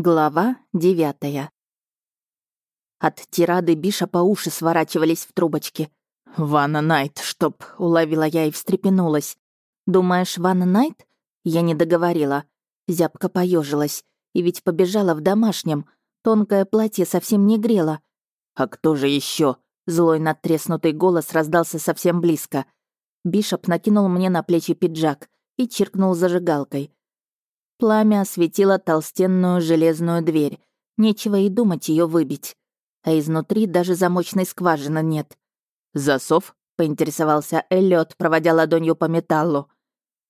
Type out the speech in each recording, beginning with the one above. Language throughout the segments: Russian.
Глава девятая. От тирады Биша по уши сворачивались в трубочки. «Ванна Найт, чтоб...» — уловила я и встрепенулась. «Думаешь, Ванна Найт?» Я не договорила. Зябко поежилась. И ведь побежала в домашнем. Тонкое платье совсем не грело. «А кто же еще? Злой надтреснутый голос раздался совсем близко. Бишоп накинул мне на плечи пиджак и чиркнул зажигалкой. Пламя осветило толстенную железную дверь. Нечего и думать ее выбить. А изнутри даже замочной скважины нет. «Засов?» — поинтересовался Эллиот, проводя ладонью по металлу.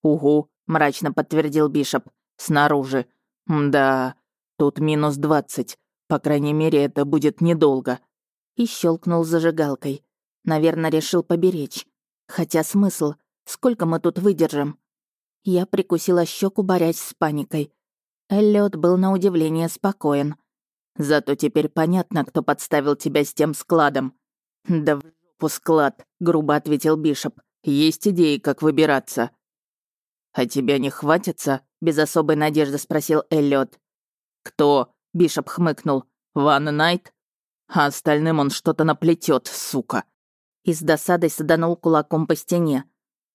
«Угу», — мрачно подтвердил Бишоп. «Снаружи. Да, тут минус двадцать. По крайней мере, это будет недолго». И щелкнул зажигалкой. Наверное, решил поберечь. Хотя смысл? Сколько мы тут выдержим? Я прикусила щеку, борясь с паникой. Эллиот был на удивление спокоен. «Зато теперь понятно, кто подставил тебя с тем складом». «Да в жопу склад», — грубо ответил Бишоп. «Есть идеи, как выбираться». «А тебя не хватится?» — без особой надежды спросил Эллиот. «Кто?» — Бишоп хмыкнул. «Ван Найт?» «А остальным он что-то наплетет, сука». И с досадой саданул кулаком по стене.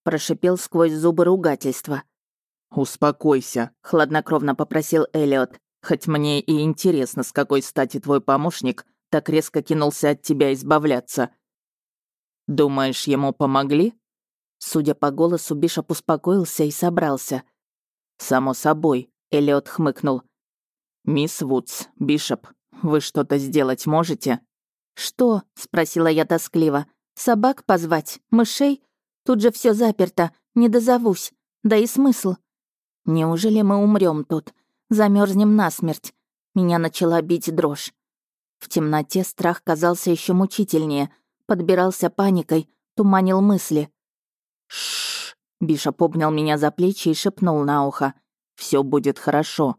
Прошипел сквозь зубы ругательства. «Успокойся», — хладнокровно попросил Элliot. «Хоть мне и интересно, с какой стати твой помощник так резко кинулся от тебя избавляться». «Думаешь, ему помогли?» Судя по голосу, Бишоп успокоился и собрался. «Само собой», — Элliot хмыкнул. «Мисс Вудс, Бишоп, вы что-то сделать можете?» «Что?» — спросила я тоскливо. «Собак позвать? Мышей? Тут же все заперто, не дозовусь. Да и смысл. Неужели мы умрем тут? Замерзнем насмерть. Меня начала бить дрожь. В темноте страх казался еще мучительнее, подбирался паникой, туманил мысли. Шш! Биша обнял меня за плечи и шепнул на ухо. Все будет хорошо.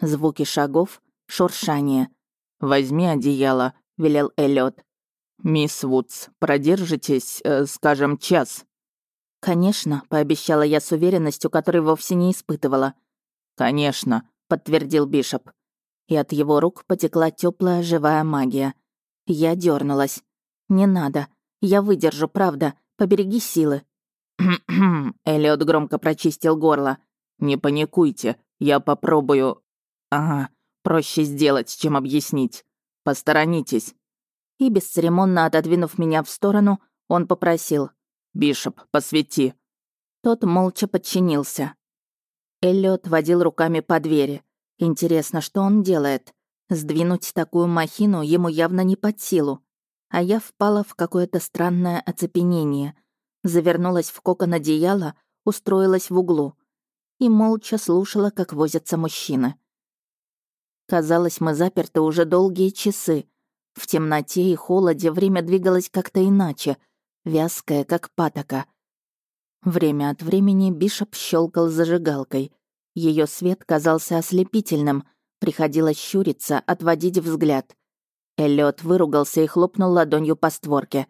Звуки шагов, шуршание. «Возьми одеяло», — велел Эллиот. «Мисс Вудс, продержитесь, э, скажем, час». «Конечно», — пообещала я с уверенностью, которой вовсе не испытывала. «Конечно», — подтвердил Бишоп. И от его рук потекла теплая живая магия. Я дернулась. «Не надо. Я выдержу, правда. Побереги силы». Элliot громко прочистил горло. «Не паникуйте. Я попробую...» «Ага, проще сделать, чем объяснить. Посторонитесь и, бесцеремонно отодвинув меня в сторону, он попросил «Бишоп, посвети». Тот молча подчинился. Эллиот водил руками по двери. Интересно, что он делает? Сдвинуть такую махину ему явно не под силу. А я впала в какое-то странное оцепенение. Завернулась в кокон одеяла, устроилась в углу. И молча слушала, как возятся мужчины. Казалось, мы заперты уже долгие часы, в темноте и холоде время двигалось как-то иначе, вязкое, как патока. Время от времени Бишоп щелкал зажигалкой. Ее свет казался ослепительным, приходилось щуриться, отводить взгляд. Эллиот выругался и хлопнул ладонью по створке.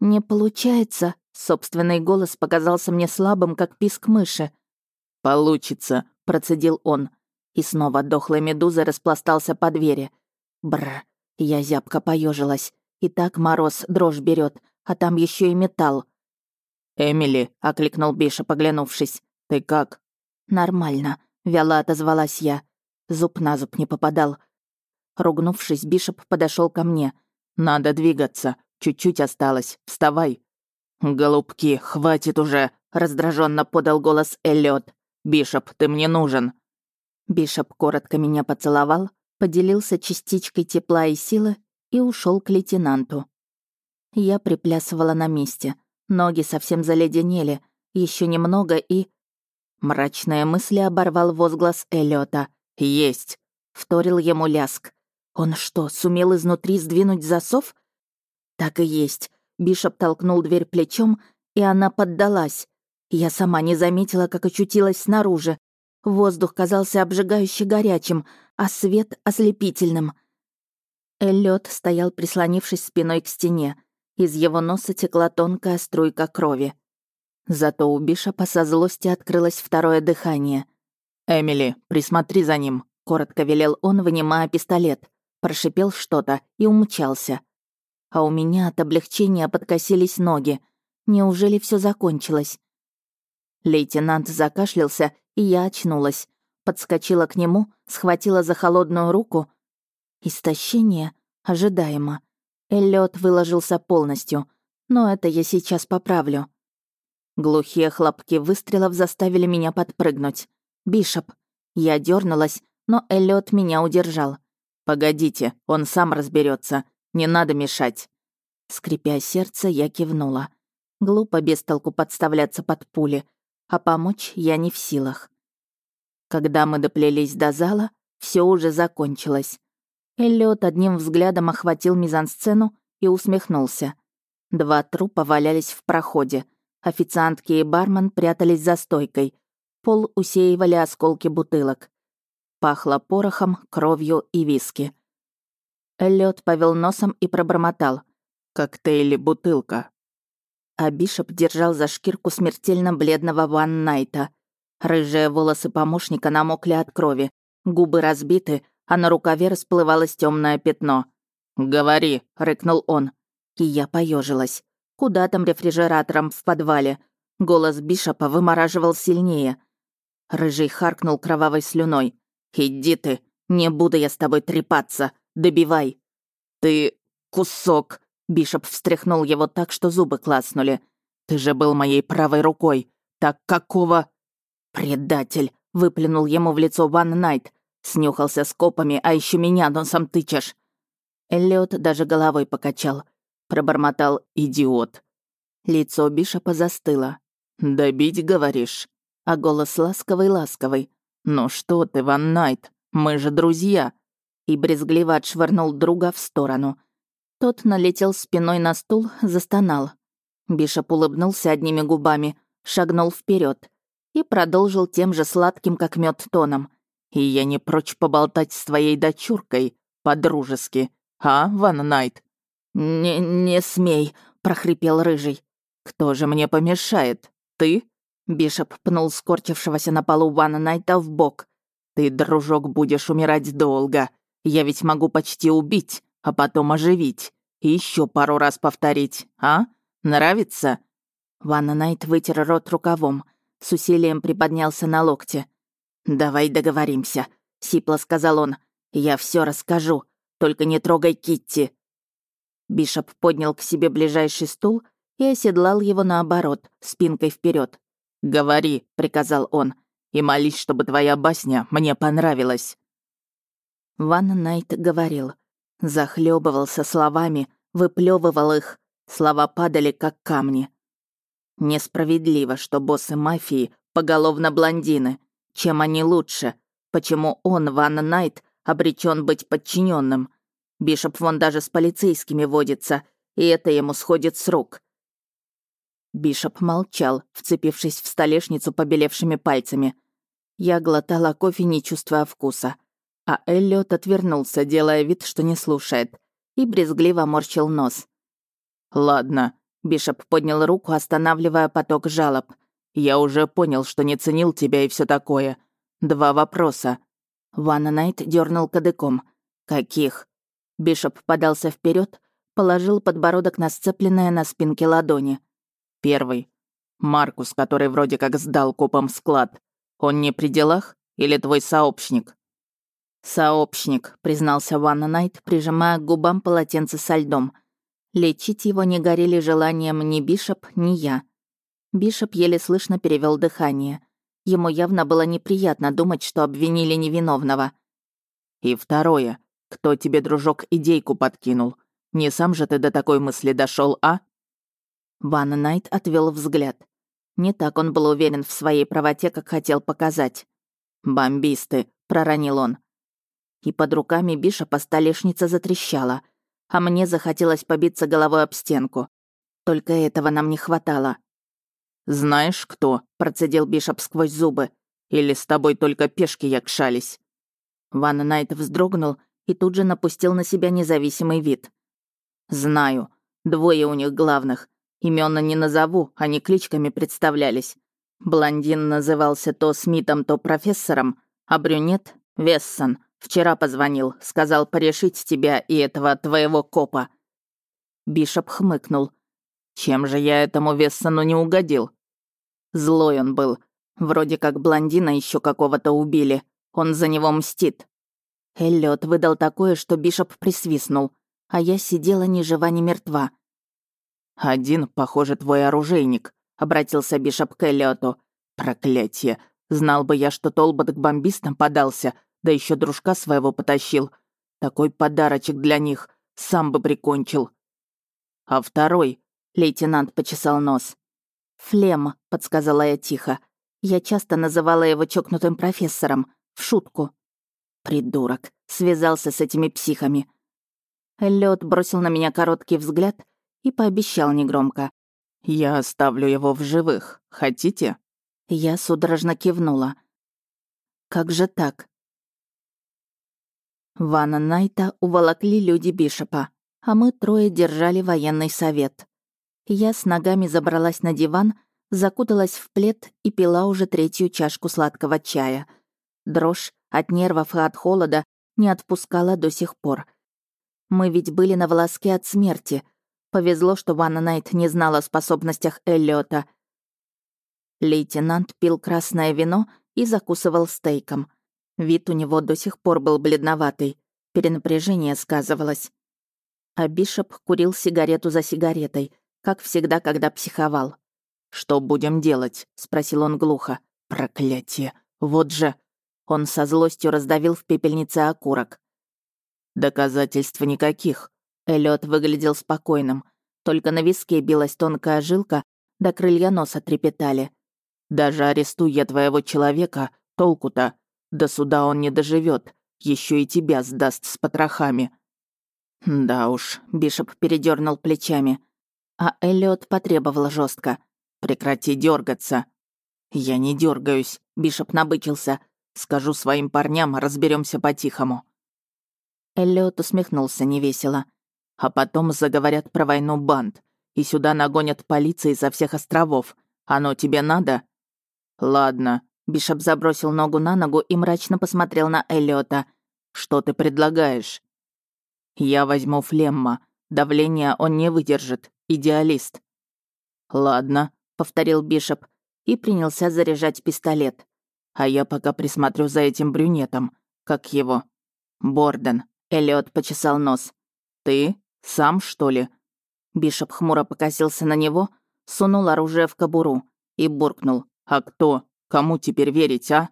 «Не получается», — собственный голос показался мне слабым, как писк мыши. «Получится», — процедил он. И снова дохлой медузой распластался по двери. Бр. Я зябко поежилась. И так мороз дрожь берет, а там еще и металл. «Эмили», — окликнул Биша, поглянувшись. «Ты как?» «Нормально», — вяло отозвалась я. Зуб на зуб не попадал. Ругнувшись, Бишоп подошел ко мне. «Надо двигаться. Чуть-чуть осталось. Вставай». «Голубки, хватит уже», — раздраженно подал голос Эллиот. «Бишоп, ты мне нужен». Бишоп коротко меня поцеловал, поделился частичкой тепла и силы и ушел к лейтенанту. Я приплясывала на месте. Ноги совсем заледенели. Еще немного и... Мрачные мысли оборвал возглас Эллиота. «Есть!» — вторил ему ляск. «Он что, сумел изнутри сдвинуть засов?» «Так и есть». Бишоп толкнул дверь плечом, и она поддалась. Я сама не заметила, как очутилась снаружи. Воздух казался обжигающе горячим, а свет — ослепительным. Эллиот стоял, прислонившись спиной к стене. Из его носа текла тонкая струйка крови. Зато у Бишопа со злости открылось второе дыхание. «Эмили, присмотри за ним», коротко велел он, вынимая пистолет. Прошипел что-то и умчался. А у меня от облегчения подкосились ноги. Неужели все закончилось? Лейтенант закашлялся, и я очнулась. Подскочила к нему, схватила за холодную руку. Истощение ожидаемо. Эллиот выложился полностью, но это я сейчас поправлю. Глухие хлопки выстрелов заставили меня подпрыгнуть. Бишоп. Я дернулась, но Эллиот меня удержал. «Погодите, он сам разберется. Не надо мешать». Скрипя сердце, я кивнула. Глупо без толку подставляться под пули, а помочь я не в силах. Когда мы доплелись до зала, все уже закончилось. Эллиот одним взглядом охватил мизансцену и усмехнулся. Два трупа валялись в проходе. Официантки и бармен прятались за стойкой. Пол усеивали осколки бутылок. Пахло порохом, кровью и виски. Эллиот повел носом и пробормотал. «Коктейли, бутылка». А Бишоп держал за шкирку смертельно бледного Ван Найта. Рыжие волосы помощника намокли от крови, губы разбиты, а на рукаве расплывалось темное пятно. «Говори», — рыкнул он. И я поежилась. Куда там рефрижератором в подвале? Голос Бишопа вымораживал сильнее. Рыжий харкнул кровавой слюной. «Иди ты, не буду я с тобой трепаться, добивай». «Ты кусок», — Бишоп встряхнул его так, что зубы класнули. «Ты же был моей правой рукой. Так какого...» «Предатель!» — выплюнул ему в лицо Ван Найт. Снюхался с копами, а еще меня носом тычешь. Эллиот даже головой покачал. Пробормотал «идиот». Лицо Бишопа застыло. «Добить, говоришь?» А голос ласковый-ласковый. «Ну что ты, Ван Найт, мы же друзья!» И брезгливо отшвырнул друга в сторону. Тот налетел спиной на стул, застонал. Бишоп улыбнулся одними губами, шагнул вперед и продолжил тем же сладким, как мед тоном. «И я не прочь поболтать с твоей дочуркой, по-дружески, а, Ван Найт?» «Не, не смей», — прохрипел Рыжий. «Кто же мне помешает? Ты?» Бишоп пнул скорчившегося на полу Вана Найта в бок. «Ты, дружок, будешь умирать долго. Я ведь могу почти убить, а потом оживить. И еще пару раз повторить, а? Нравится?» Ван Найт вытер рот рукавом с усилием приподнялся на локте. «Давай договоримся», — сипло сказал он. «Я все расскажу, только не трогай Китти». Бишоп поднял к себе ближайший стул и оседлал его наоборот, спинкой вперед. «Говори», — приказал он, — «и молись, чтобы твоя басня мне понравилась». Ван Найт говорил. Захлебывался словами, выплевывал их. Слова падали, как камни. Несправедливо, что боссы мафии поголовно блондины. Чем они лучше? Почему он, Ван Найт, обречен быть подчиненным? Бишоп вон даже с полицейскими водится, и это ему сходит с рук. Бишоп молчал, вцепившись в столешницу побелевшими пальцами. Я глотала кофе, не чувствуя вкуса. А Эллиот отвернулся, делая вид, что не слушает, и брезгливо морщил нос. «Ладно», Бишоп поднял руку, останавливая поток жалоб. «Я уже понял, что не ценил тебя и все такое. Два вопроса». Ван Найт дернул кадыком. «Каких?» Бишоп подался вперед, положил подбородок на сцепленное на спинке ладони. «Первый. Маркус, который вроде как сдал копам склад. Он не при делах? Или твой сообщник?» «Сообщник», — признался Ван Найт, прижимая к губам полотенце со льдом — Лечить его не горели желанием ни Бишоп, ни я. Бишоп еле слышно перевел дыхание. Ему явно было неприятно думать, что обвинили невиновного. «И второе. Кто тебе, дружок, идейку подкинул? Не сам же ты до такой мысли дошел, а?» Ван Найт отвел взгляд. Не так он был уверен в своей правоте, как хотел показать. «Бомбисты», — проронил он. И под руками Бишопа столешница затрещала — а мне захотелось побиться головой об стенку. Только этого нам не хватало. «Знаешь, кто?» — процедил Бишоп сквозь зубы. «Или с тобой только пешки якшались?» Ван Найт вздрогнул и тут же напустил на себя независимый вид. «Знаю. Двое у них главных. Имена не назову, они кличками представлялись. Блондин назывался то Смитом, то профессором, а брюнет «Вессон, вчера позвонил, сказал порешить тебя и этого твоего копа». Бишоп хмыкнул. «Чем же я этому Вессону не угодил?» Злой он был. Вроде как блондина еще какого-то убили. Он за него мстит. Эллиот выдал такое, что Бишоп присвистнул, а я сидела ни жива, ни мертва. «Один, похоже, твой оружейник», — обратился Бишоп к Эллиоту. «Проклятие! Знал бы я, что Толбот к бомбистам подался, да еще дружка своего потащил. Такой подарочек для них, сам бы прикончил». «А второй?» — лейтенант почесал нос. «Флем», — подсказала я тихо. Я часто называла его чокнутым профессором, в шутку. Придурок, связался с этими психами. Лед бросил на меня короткий взгляд и пообещал негромко. «Я оставлю его в живых. Хотите?» Я судорожно кивнула. «Как же так?» Вана Найта уволокли люди Бишопа, а мы трое держали военный совет. Я с ногами забралась на диван, закуталась в плед и пила уже третью чашку сладкого чая. Дрожь от нервов и от холода не отпускала до сих пор. Мы ведь были на волоске от смерти. Повезло, что Ванна Найт не знала о способностях Эллиота. Лейтенант пил красное вино и закусывал стейком. Вид у него до сих пор был бледноватый. Перенапряжение сказывалось. А Бишоп курил сигарету за сигаретой, как всегда, когда психовал. «Что будем делать?» — спросил он глухо. «Проклятие! Вот же!» Он со злостью раздавил в пепельнице окурок. «Доказательств никаких». Эллиот выглядел спокойным. Только на виске билась тонкая жилка, да крылья носа трепетали. Даже арестуя твоего человека, толку-то. До суда он не доживет, еще и тебя сдаст с потрохами». «Да уж», — Бишоп передернул плечами. А Эллиот потребовал жестко: «Прекрати дергаться. «Я не дергаюсь, Бишоп набычился. «Скажу своим парням, разберемся по-тихому». Эллиот усмехнулся невесело. «А потом заговорят про войну банд, и сюда нагонят полиции со всех островов. Оно тебе надо?» «Ладно», — Бишоп забросил ногу на ногу и мрачно посмотрел на Эллиота. «Что ты предлагаешь?» «Я возьму Флемма. Давление он не выдержит. Идеалист». «Ладно», — повторил Бишоп и принялся заряжать пистолет. «А я пока присмотрю за этим брюнетом. Как его?» «Борден», — Эллиот почесал нос. «Ты? Сам, что ли?» Бишоп хмуро покосился на него, сунул оружие в кобуру и буркнул. «А кто? Кому теперь верить, а?»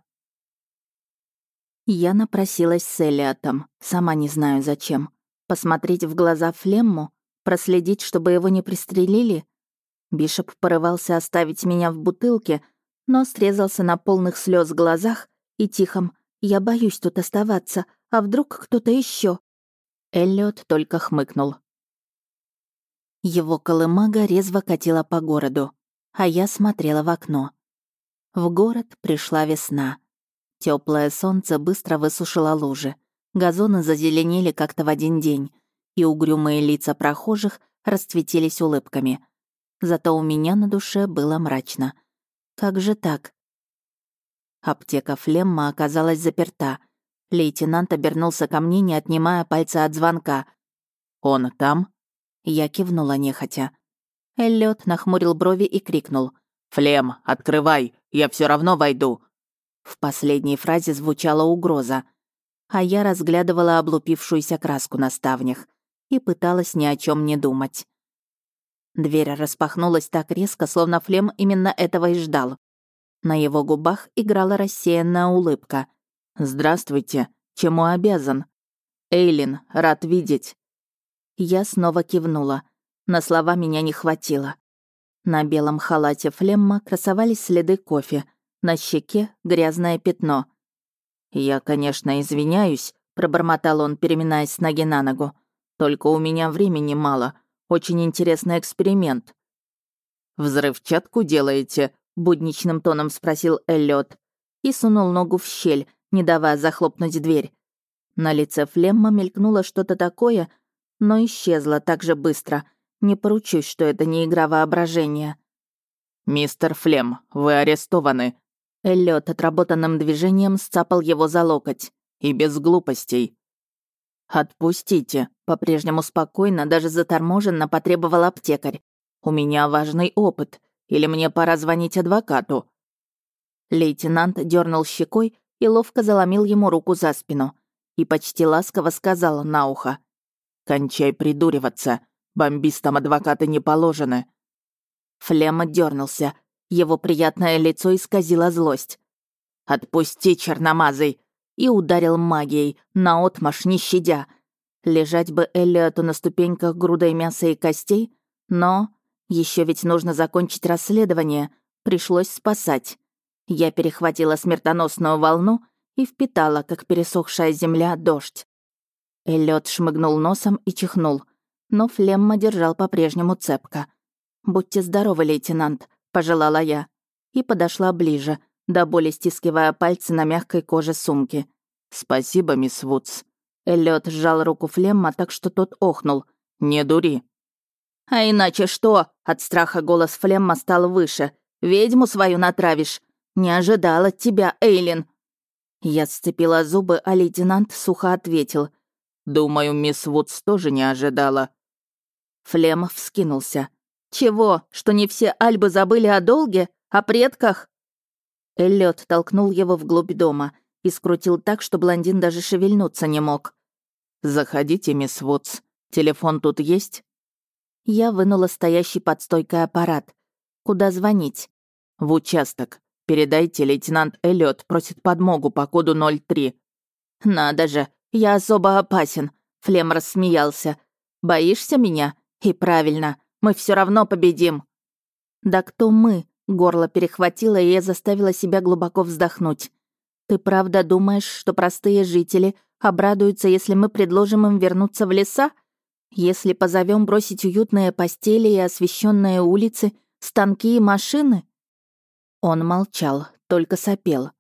Я напросилась с Элиотом, сама не знаю зачем. Посмотреть в глаза Флемму, проследить, чтобы его не пристрелили. Бишоп порывался оставить меня в бутылке, но срезался на полных слез глазах и тихом «Я боюсь тут оставаться, а вдруг кто-то еще? Эллиот только хмыкнул. Его колымага резво катила по городу, а я смотрела в окно. В город пришла весна. Теплое солнце быстро высушило лужи. Газоны зазеленели как-то в один день, и угрюмые лица прохожих расцветились улыбками. Зато у меня на душе было мрачно. Как же так? Аптека Флемма оказалась заперта. Лейтенант обернулся ко мне, не отнимая пальца от звонка. «Он там?» Я кивнула нехотя. Эллиот нахмурил брови и крикнул. «Флем, открывай, я все равно войду». В последней фразе звучала угроза, а я разглядывала облупившуюся краску на ставнях и пыталась ни о чем не думать. Дверь распахнулась так резко, словно Флем именно этого и ждал. На его губах играла рассеянная улыбка. «Здравствуйте. Чему обязан?» «Эйлин, рад видеть». Я снова кивнула. На слова меня не хватило. На белом халате флемма красовались следы кофе, на щеке — грязное пятно. «Я, конечно, извиняюсь», — пробормотал он, переминаясь с ноги на ногу. «Только у меня времени мало. Очень интересный эксперимент». «Взрывчатку делаете?» — будничным тоном спросил Эллиот. И сунул ногу в щель, не давая захлопнуть дверь. На лице Флемма мелькнуло что-то такое, но исчезло так же быстро, не поручусь, что это не игра воображения. «Мистер Флем, вы арестованы». Эллиот отработанным движением сцапал его за локоть. И без глупостей». «Отпустите», — по-прежнему спокойно, даже заторможенно потребовал аптекарь. «У меня важный опыт. Или мне пора звонить адвокату?» Лейтенант дернул щекой и ловко заломил ему руку за спину и почти ласково сказал на ухо. «Кончай придуриваться. Бомбистам адвокаты не положены». Флема дернулся. Его приятное лицо исказило злость. «Отпусти, черномазый!» и ударил магией, наотмашь не щадя. Лежать бы Эллиоту на ступеньках грудой мяса и костей, но еще ведь нужно закончить расследование, пришлось спасать. Я перехватила смертоносную волну и впитала, как пересохшая земля, дождь. Эллиот шмыгнул носом и чихнул, но Флемма держал по-прежнему цепко. «Будьте здоровы, лейтенант», — пожелала я, и подошла ближе, до боли стискивая пальцы на мягкой коже сумки. «Спасибо, мисс Вудс». Эллиот сжал руку Флемма так, что тот охнул. «Не дури». «А иначе что?» — от страха голос Флемма стал выше. «Ведьму свою натравишь. Не ожидал от тебя, Эйлин». Я сцепила зубы, а лейтенант сухо ответил. «Думаю, мисс Вудс тоже не ожидала». Флем вскинулся. «Чего, что не все альбы забыли о долге? О предках?» Эллиот толкнул его вглубь дома — и скрутил так, что блондин даже шевельнуться не мог. «Заходите, мисс Вудс. Телефон тут есть?» Я вынула стоящий под стойкой аппарат. «Куда звонить?» «В участок. Передайте, лейтенант Эллиот просит подмогу по коду 03». «Надо же, я особо опасен», — Флем рассмеялся. «Боишься меня? И правильно, мы все равно победим». «Да кто мы?» — горло перехватило, и я заставила себя глубоко вздохнуть. Ты правда думаешь, что простые жители обрадуются, если мы предложим им вернуться в леса? Если позовем бросить уютные постели и освещенные улицы, станки и машины?» Он молчал, только сопел.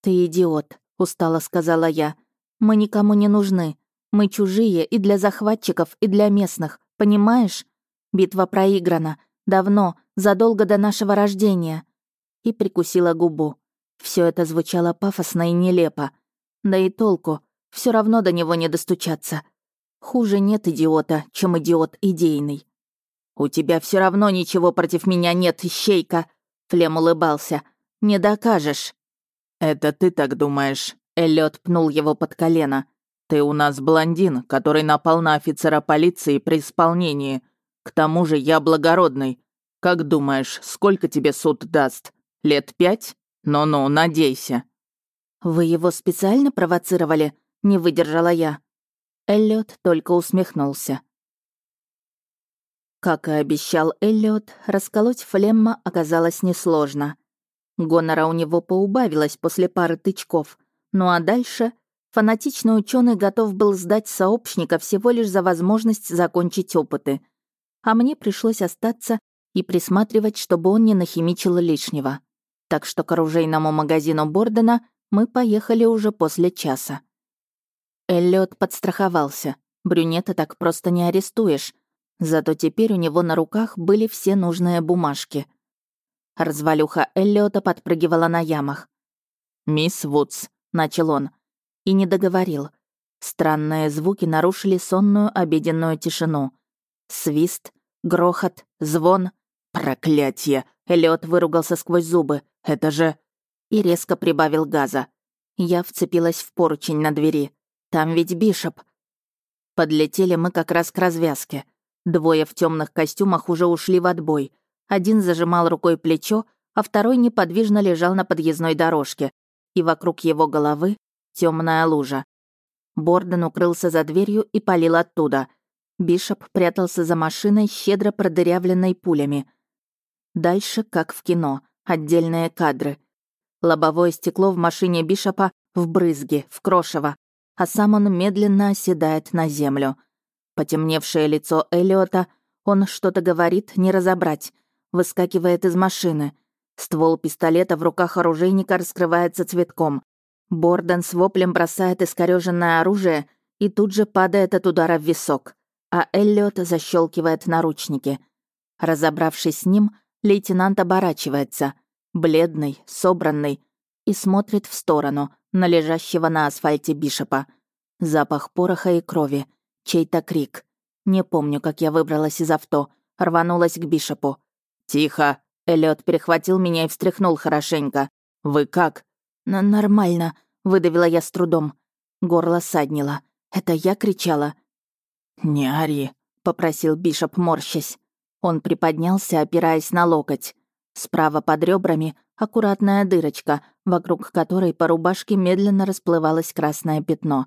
«Ты идиот», — устало сказала я. «Мы никому не нужны. Мы чужие и для захватчиков, и для местных, понимаешь? Битва проиграна. Давно, задолго до нашего рождения». И прикусила губу. Все это звучало пафосно и нелепо. Да и толку, все равно до него не достучаться. Хуже нет идиота, чем идиот идейный. «У тебя все равно ничего против меня нет, ищейка!» Флем улыбался. «Не докажешь». «Это ты так думаешь?» Эллиот пнул его под колено. «Ты у нас блондин, который напал на офицера полиции при исполнении. К тому же я благородный. Как думаешь, сколько тебе суд даст? Лет пять?» «Ну-ну, надейся». «Вы его специально провоцировали?» — не выдержала я. Эллиот только усмехнулся. Как и обещал Эллиот, расколоть флемма оказалось несложно. Гонора у него поубавилось после пары тычков. Ну а дальше фанатичный ученый готов был сдать сообщника всего лишь за возможность закончить опыты. А мне пришлось остаться и присматривать, чтобы он не нахимичил лишнего так что к оружейному магазину Бордена мы поехали уже после часа. Эллиот подстраховался. Брюнета так просто не арестуешь. Зато теперь у него на руках были все нужные бумажки. Развалюха Эллиота подпрыгивала на ямах. «Мисс Вудс», — начал он, и не договорил. Странные звуки нарушили сонную обеденную тишину. Свист, грохот, звон. «Проклятье!» — Эллиот выругался сквозь зубы. Это же...» И резко прибавил газа. Я вцепилась в поручень на двери. «Там ведь Бишоп». Подлетели мы как раз к развязке. Двое в темных костюмах уже ушли в отбой. Один зажимал рукой плечо, а второй неподвижно лежал на подъездной дорожке. И вокруг его головы темная лужа. Борден укрылся за дверью и палил оттуда. Бишоп прятался за машиной, щедро продырявленной пулями. Дальше, как в кино — Отдельные кадры. Лобовое стекло в машине Бишопа в брызге, в крошево, а сам он медленно оседает на землю. Потемневшее лицо Эллиота, он что-то говорит, не разобрать, выскакивает из машины. Ствол пистолета в руках оружейника раскрывается цветком. Борден с воплем бросает искорёженное оружие и тут же падает от удара в висок, а Эллиот защелкивает наручники. Разобравшись с ним, Лейтенант оборачивается. Бледный, собранный. и смотрит в сторону, на лежащего на асфальте Бишопа. Запах пороха и крови. Чей-то крик. Не помню, как я выбралась из авто. Рванулась к Бишопу. «Тихо!» Эллиот перехватил меня и встряхнул хорошенько. «Вы как?» «Нормально», — выдавила я с трудом. Горло саднило. Это я кричала. «Не ори», — попросил Бишоп, морщась. Он приподнялся, опираясь на локоть. Справа под ребрами аккуратная дырочка, вокруг которой по рубашке медленно расплывалось красное пятно.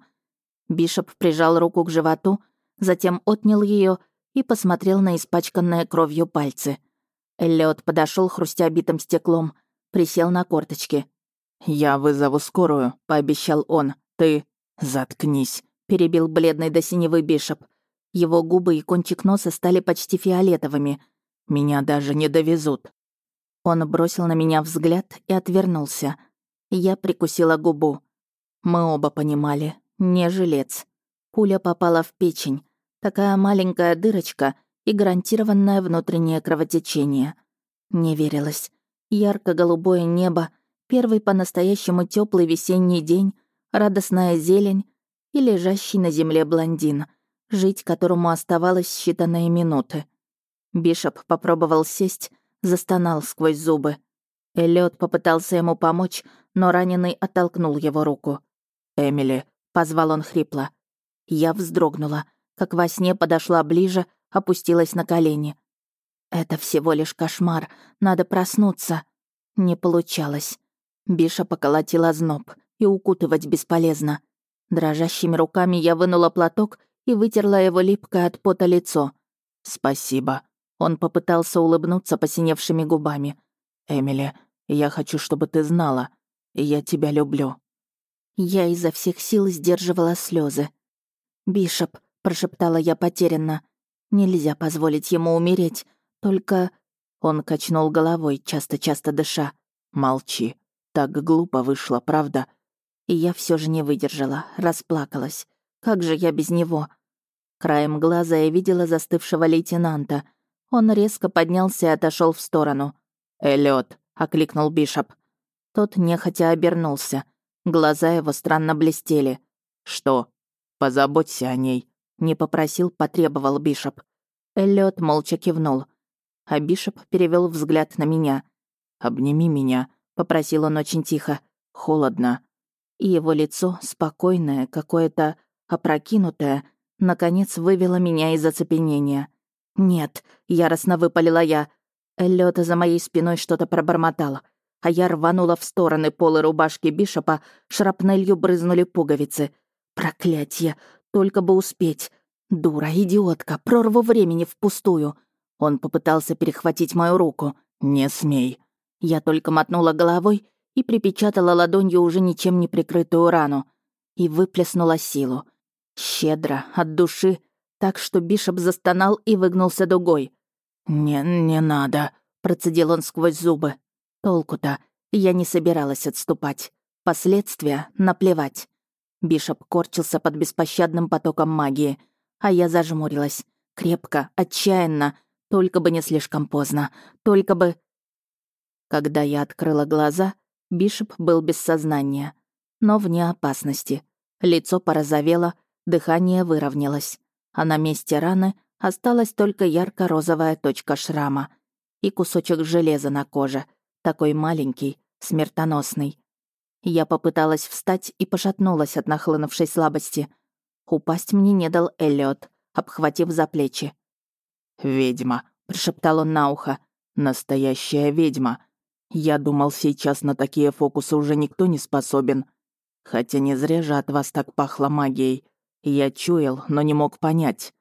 Бишоп прижал руку к животу, затем отнял ее и посмотрел на испачканные кровью пальцы. Эллиот подошел, хрустя битым стеклом, присел на корточки. «Я вызову скорую», — пообещал он. «Ты...» «Заткнись», — перебил бледный до синевы Бишоп. Его губы и кончик носа стали почти фиолетовыми. «Меня даже не довезут». Он бросил на меня взгляд и отвернулся. Я прикусила губу. Мы оба понимали. Не жилец. Пуля попала в печень. Такая маленькая дырочка и гарантированное внутреннее кровотечение. Не верилось. Ярко-голубое небо, первый по-настоящему теплый весенний день, радостная зелень и лежащий на земле блондин, жить которому оставалось считанные минуты. Бишоп попробовал сесть, застонал сквозь зубы. Эллиот попытался ему помочь, но раненый оттолкнул его руку. «Эмили», — позвал он хрипло. Я вздрогнула, как во сне подошла ближе, опустилась на колени. «Это всего лишь кошмар, надо проснуться». Не получалось. Биша поколотила зноб, и укутывать бесполезно. Дрожащими руками я вынула платок и вытерла его липкое от пота лицо. «Спасибо», он попытался улыбнуться посиневшими губами. «Эмили, я хочу, чтобы ты знала. Я тебя люблю». Я изо всех сил сдерживала слезы. «Бишоп», — прошептала я потерянно, — «нельзя позволить ему умереть, только...» Он качнул головой, часто-часто дыша. «Молчи. Так глупо вышло, правда?» И я все же не выдержала, расплакалась. Как же я без него? Краем глаза я видела застывшего лейтенанта — он резко поднялся и отошел в сторону. «Эллиот», — окликнул Бишоп. Тот нехотя обернулся. Глаза его странно блестели. «Что? Позаботься о ней», — не попросил, потребовал Бишоп. Эллиот молча кивнул. А Бишоп перевел взгляд на меня. «Обними меня», — попросил он очень тихо. «Холодно». И его лицо, спокойное, какое-то опрокинутое, наконец вывело меня из оцепенения. «Нет», — яростно выпалила я. Эллиота за моей спиной что-то пробормотала, а я рванула в стороны полы рубашки Бишопа, шрапнелью брызнули пуговицы. Проклятье! Только бы успеть! Дура, идиотка, прорву времени впустую. Он попытался перехватить мою руку. «Не смей». Я только мотнула головой и припечатала ладонью уже ничем не прикрытую рану. И выплеснула силу. Щедро, от души, так что Бишоп застонал и выгнулся дугой. «Не, не надо», — процедил он сквозь зубы. «Толку-то. Я не собиралась отступать. Последствия — наплевать». Бишоп корчился под беспощадным потоком магии, а я зажмурилась. Крепко, отчаянно, только бы не слишком поздно, только бы... Когда я открыла глаза, Бишоп был без сознания, но вне опасности. Лицо порозовело, дыхание выровнялось а на месте раны осталась только ярко-розовая точка шрама и кусочек железа на коже, такой маленький, смертоносный. Я попыталась встать и пошатнулась от нахлынувшей слабости. Упасть мне не дал Эллиот, обхватив за плечи. «Ведьма», — прошептал он на ухо. «Настоящая ведьма. Я думал, сейчас на такие фокусы уже никто не способен. Хотя не зря же от вас так пахло магией. Я чуял, но не мог понять.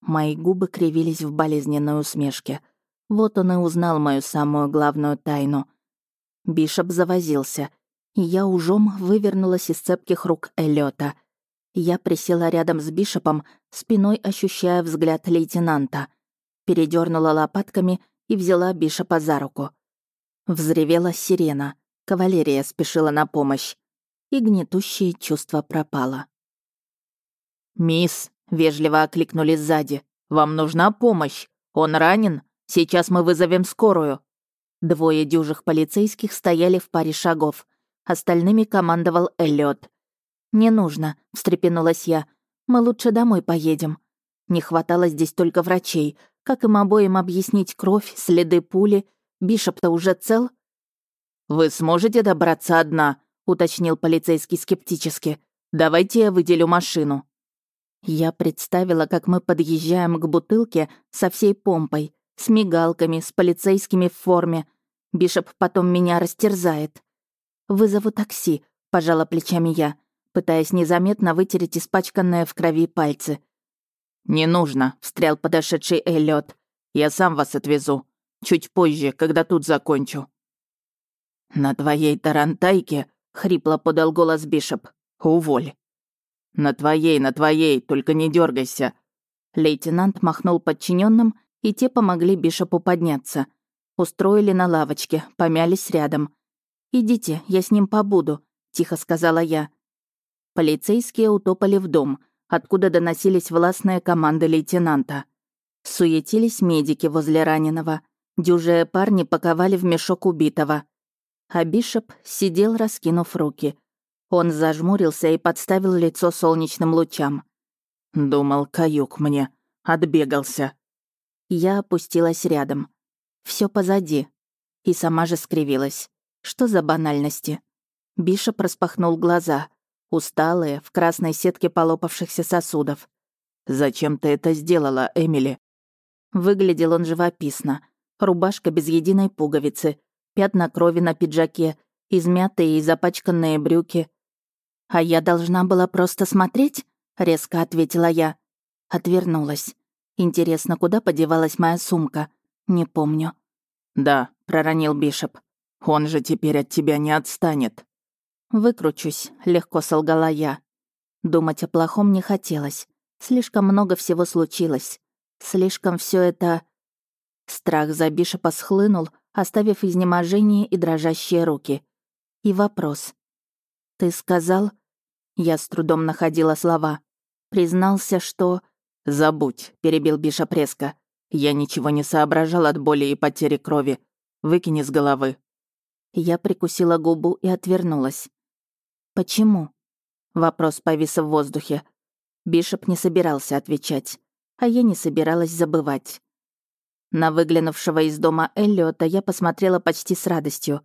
Мои губы кривились в болезненной усмешке. Вот он и узнал мою самую главную тайну. Бишоп завозился, и я ужом вывернулась из цепких рук Эллиота. Я присела рядом с Бишопом, спиной ощущая взгляд лейтенанта. Передернула лопатками и взяла Бишопа за руку. Взревела сирена. Кавалерия спешила на помощь. И гнетущее чувство пропало. «Мисс», — вежливо окликнули сзади, — «вам нужна помощь? Он ранен? Сейчас мы вызовем скорую». Двое дюжих полицейских стояли в паре шагов. Остальными командовал Эллиот. «Не нужно», — встрепенулась я. «Мы лучше домой поедем». Не хватало здесь только врачей. Как им обоим объяснить кровь, следы пули? Бишоп-то уже цел? «Вы сможете добраться одна?» — уточнил полицейский скептически. «Давайте я выделю машину». Я представила, как мы подъезжаем к бутылке со всей помпой, с мигалками, с полицейскими в форме. Бишоп потом меня растерзает. «Вызову такси», — пожала плечами я, пытаясь незаметно вытереть испачканные в крови пальцы. «Не нужно», — встрял подошедший Эллиот. «Я сам вас отвезу. Чуть позже, когда тут закончу». «На твоей тарантайке», — хрипло подал голос Бишоп. «Уволь». «На твоей, на твоей, только не дергайся. Лейтенант махнул подчиненным, и те помогли Бишопу подняться. Устроили на лавочке, помялись рядом. «Идите, я с ним побуду», — тихо сказала я. Полицейские утопали в дом, откуда доносились властные команды лейтенанта. Суетились медики возле раненого. Дюжие парни паковали в мешок убитого. А Бишоп сидел, раскинув руки. Он зажмурился и подставил лицо солнечным лучам. «Думал, каюк мне. Отбегался». Я опустилась рядом. Все позади. И сама же скривилась. Что за банальности? Бишоп распахнул глаза. Усталые, в красной сетке полопавшихся сосудов. «Зачем ты это сделала, Эмили?» Выглядел он живописно. Рубашка без единой пуговицы, пятна крови на пиджаке, измятые и запачканные брюки. «А я должна была просто смотреть?» — резко ответила я. Отвернулась. Интересно, куда подевалась моя сумка? Не помню. «Да», — проронил Бишоп. Он же теперь от тебя не отстанет». «Выкручусь», — легко солгала я. Думать о плохом не хотелось. Слишком много всего случилось. Слишком все это... Страх за Бишопа схлынул, оставив изнеможение и дрожащие руки. И вопрос. «Ты сказал...» Я с трудом находила слова. Признался, что... «Забудь», — перебил Бишоп резко. «Я ничего не соображал от боли и потери крови. Выкини с головы». Я прикусила губу и отвернулась. «Почему?» Вопрос повис в воздухе. Бишоп не собирался отвечать, а я не собиралась забывать. На выглянувшего из дома Эллиота я посмотрела почти с радостью.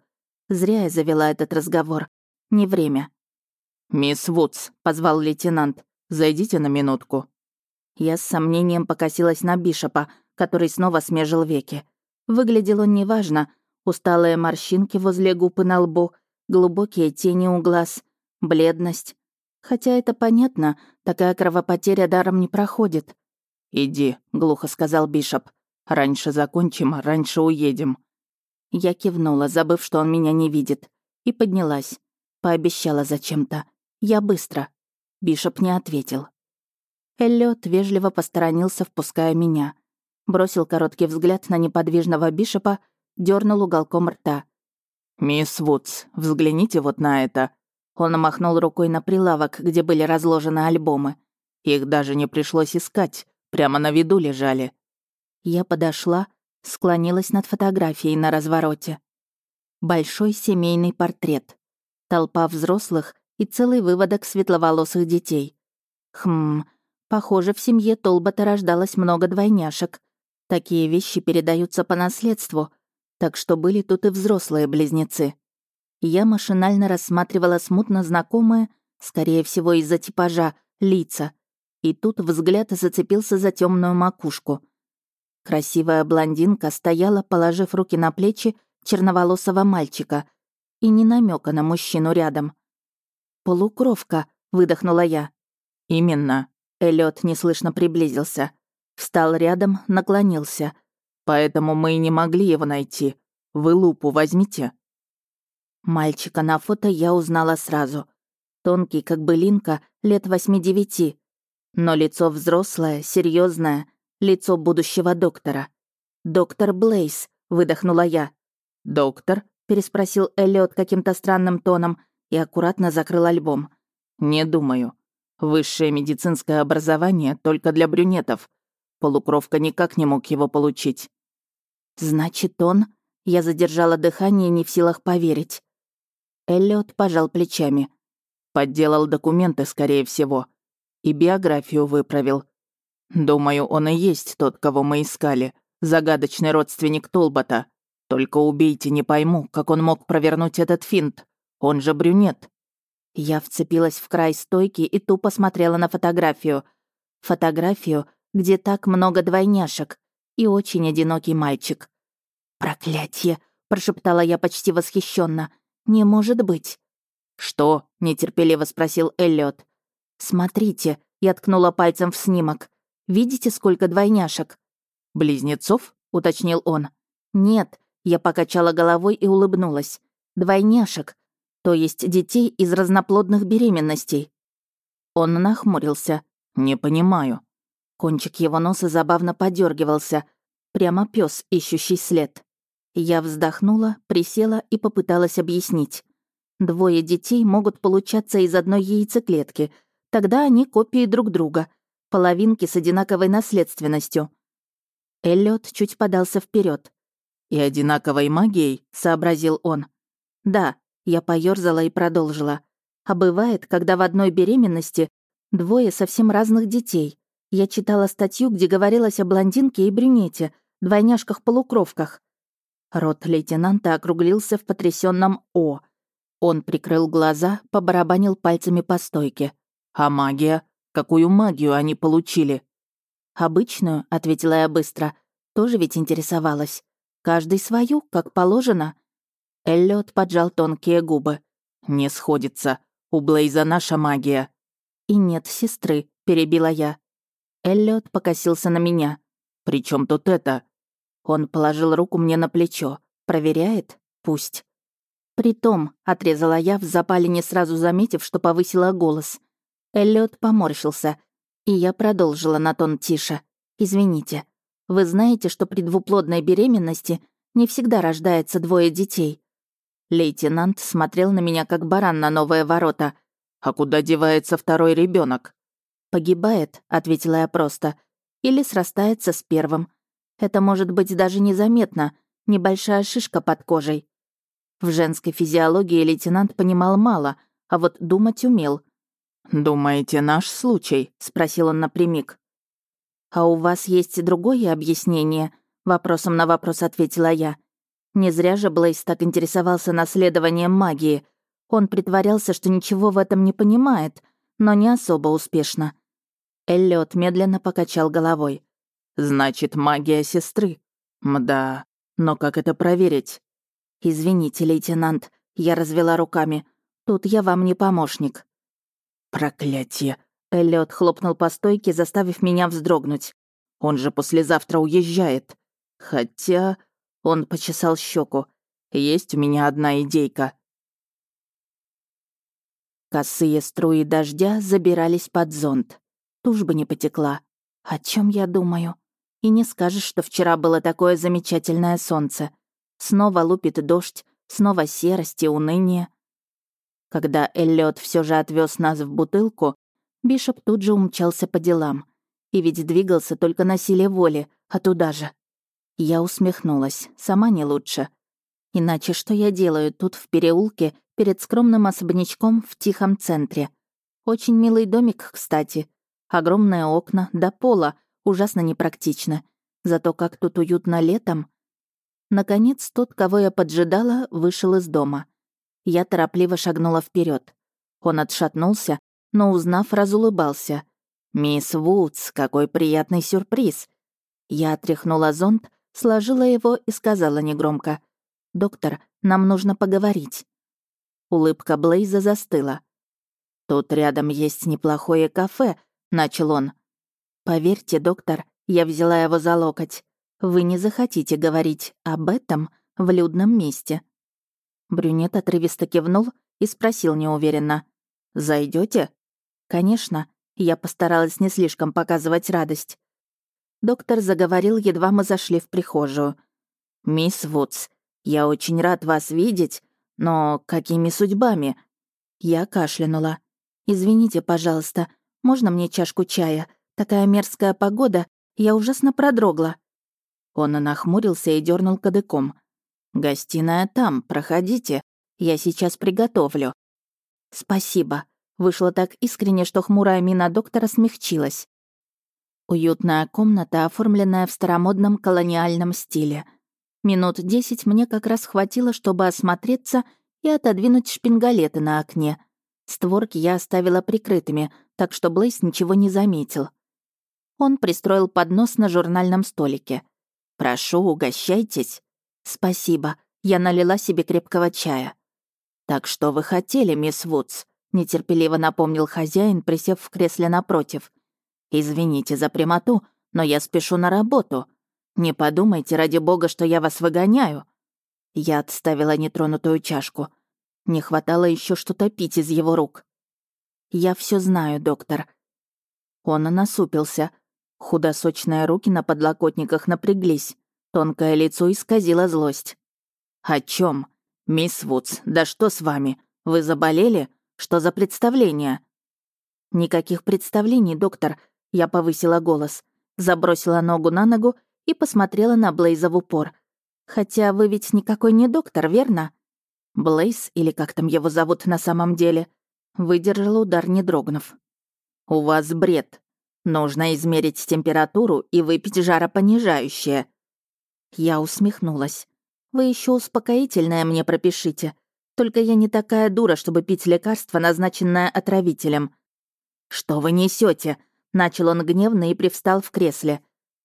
Зря я завела этот разговор. Не время. «Мисс Вудс», — позвал лейтенант, — «зайдите на минутку». Я с сомнением покосилась на Бишопа, который снова смежил веки. Выглядел он неважно, Усталые морщинки возле губ и на лбу, глубокие тени у глаз, бледность. Хотя это понятно, такая кровопотеря даром не проходит. «Иди», — глухо сказал Бишоп. «Раньше закончим, раньше уедем». Я кивнула, забыв, что он меня не видит, и поднялась. Пообещала зачем-то. «Я быстро». Бишоп не ответил. Эллиот вежливо посторонился, впуская меня. Бросил короткий взгляд на неподвижного Бишопа дернул уголком рта. «Мисс Вудс, взгляните вот на это». Он махнул рукой на прилавок, где были разложены альбомы. Их даже не пришлось искать, прямо на виду лежали. Я подошла, склонилась над фотографией на развороте. Большой семейный портрет. Толпа взрослых и целый выводок светловолосых детей. Хм, похоже, в семье Толбота рождалось много двойняшек. Такие вещи передаются по наследству — так что были тут и взрослые близнецы. Я машинально рассматривала смутно знакомые, скорее всего из-за типажа, лица. И тут взгляд зацепился за темную макушку. Красивая блондинка стояла, положив руки на плечи черноволосого мальчика, и не намека на мужчину рядом. «Полукровка», — выдохнула я. «Именно». Эллиот неслышно приблизился. Встал рядом, наклонился — Поэтому мы и не могли его найти. Вы лупу возьмите». Мальчика на фото я узнала сразу. Тонкий, как былинка, лет восьми-девяти. Но лицо взрослое, серьезное, лицо будущего доктора. «Доктор Блейс», — выдохнула я. «Доктор?» — переспросил Эллиот каким-то странным тоном и аккуратно закрыл альбом. «Не думаю. Высшее медицинское образование только для брюнетов. Полукровка никак не мог его получить. «Значит, он...» Я задержала дыхание, не в силах поверить. Эллиот пожал плечами. Подделал документы, скорее всего. И биографию выправил. Думаю, он и есть тот, кого мы искали. Загадочный родственник Толбота. Только убейте, не пойму, как он мог провернуть этот финт. Он же брюнет. Я вцепилась в край стойки и тупо смотрела на фотографию. Фотографию, где так много двойняшек и очень одинокий мальчик. «Проклятье!» — прошептала я почти восхищенно. «Не может быть!» «Что?» — нетерпеливо спросил Эллиот. «Смотрите», — я ткнула пальцем в снимок. «Видите, сколько двойняшек?» «Близнецов?» — уточнил он. «Нет», — я покачала головой и улыбнулась. «Двойняшек, то есть детей из разноплодных беременностей». Он нахмурился. «Не понимаю». Кончик его носа забавно подергивался, прямо пес, ищущий след. Я вздохнула, присела и попыталась объяснить. Двое детей могут получаться из одной яйцеклетки, тогда они копии друг друга, половинки с одинаковой наследственностью. Эллиот чуть подался вперед. «И одинаковой магией», — сообразил он. «Да», — я поёрзала и продолжила. «А бывает, когда в одной беременности двое совсем разных детей. Я читала статью, где говорилось о блондинке и брюнете, двойняшках-полукровках». Рот лейтенанта округлился в потрясенном «О». Он прикрыл глаза, побарабанил пальцами по стойке. «А магия? Какую магию они получили?» «Обычную», — ответила я быстро. «Тоже ведь интересовалась. Каждый свою, как положено». Эллиот поджал тонкие губы. «Не сходится. У Блейза наша магия». «И нет сестры», — перебила я. Эллиот покосился на меня. «При чем тут это?» Он положил руку мне на плечо. «Проверяет? Пусть». «Притом», — отрезала я, в запале не сразу заметив, что повысила голос. Эллиот поморщился, и я продолжила на тон тише. «Извините, вы знаете, что при двуплодной беременности не всегда рождается двое детей?» Лейтенант смотрел на меня, как баран на новые ворота. «А куда девается второй ребенок? «Погибает», — ответила я просто. «Или срастается с первым. Это может быть даже незаметно, небольшая шишка под кожей». В женской физиологии лейтенант понимал мало, а вот думать умел — «Думаете, наш случай?» — спросил он напрямик. «А у вас есть другое объяснение?» — вопросом на вопрос ответила я. Не зря же Блейз так интересовался наследованием магии. Он притворялся, что ничего в этом не понимает, но не особо успешно. Эллиот медленно покачал головой. «Значит, магия сестры. Мда, но как это проверить?» «Извините, лейтенант», — я развела руками. «Тут я вам не помощник». «Проклятие!» Эллиот хлопнул по стойке, заставив меня вздрогнуть. «Он же послезавтра уезжает. Хотя...» Он почесал щеку. «Есть у меня одна идейка». Косые струи дождя забирались под зонт. Тушь бы не потекла. О чем я думаю? И не скажешь, что вчера было такое замечательное солнце. Снова лупит дождь, снова серость и уныние. Когда Эллиот все же отвез нас в бутылку, Бишоп тут же умчался по делам. И ведь двигался только на силе воли, а туда же. Я усмехнулась, сама не лучше. Иначе что я делаю тут в переулке перед скромным особнячком в тихом центре? Очень милый домик, кстати. Огромные окна, до пола, ужасно непрактично. Зато как тут уютно летом. Наконец, тот, кого я поджидала, вышел из дома. Я торопливо шагнула вперед. Он отшатнулся, но, узнав, разулыбался. «Мисс Вудс, какой приятный сюрприз!» Я отряхнула зонт, сложила его и сказала негромко. «Доктор, нам нужно поговорить». Улыбка Блейза застыла. «Тут рядом есть неплохое кафе», — начал он. «Поверьте, доктор, я взяла его за локоть. Вы не захотите говорить об этом в людном месте». Брюнет отрывисто кивнул и спросил неуверенно. Зайдете? «Конечно». Я постаралась не слишком показывать радость. Доктор заговорил, едва мы зашли в прихожую. «Мисс Вудс, я очень рад вас видеть, но какими судьбами?» Я кашлянула. «Извините, пожалуйста, можно мне чашку чая? Такая мерзкая погода, я ужасно продрогла». Он нахмурился и дернул кадыком. «Гостиная там, проходите. Я сейчас приготовлю». «Спасибо». Вышло так искренне, что хмурая мина доктора смягчилась. Уютная комната, оформленная в старомодном колониальном стиле. Минут десять мне как раз хватило, чтобы осмотреться и отодвинуть шпингалеты на окне. Створки я оставила прикрытыми, так что Блейс ничего не заметил. Он пристроил поднос на журнальном столике. «Прошу, угощайтесь». «Спасибо». Я налила себе крепкого чая. «Так что вы хотели, мисс Вудс?» — нетерпеливо напомнил хозяин, присев в кресле напротив. «Извините за прямоту, но я спешу на работу. Не подумайте, ради бога, что я вас выгоняю». Я отставила нетронутую чашку. Не хватало еще что-то пить из его рук. «Я все знаю, доктор». Он насупился. Худосочные руки на подлокотниках напряглись. Тонкое лицо исказило злость. «О чем? Мисс Вудс, да что с вами? Вы заболели? Что за представление?» «Никаких представлений, доктор», — я повысила голос, забросила ногу на ногу и посмотрела на Блейза в упор. «Хотя вы ведь никакой не доктор, верно?» Блейз, или как там его зовут на самом деле, выдержал удар, не дрогнув. «У вас бред. Нужно измерить температуру и выпить жаропонижающее». Я усмехнулась. «Вы еще успокоительное мне пропишите. Только я не такая дура, чтобы пить лекарство, назначенное отравителем». «Что вы несете? начал он гневно и привстал в кресле.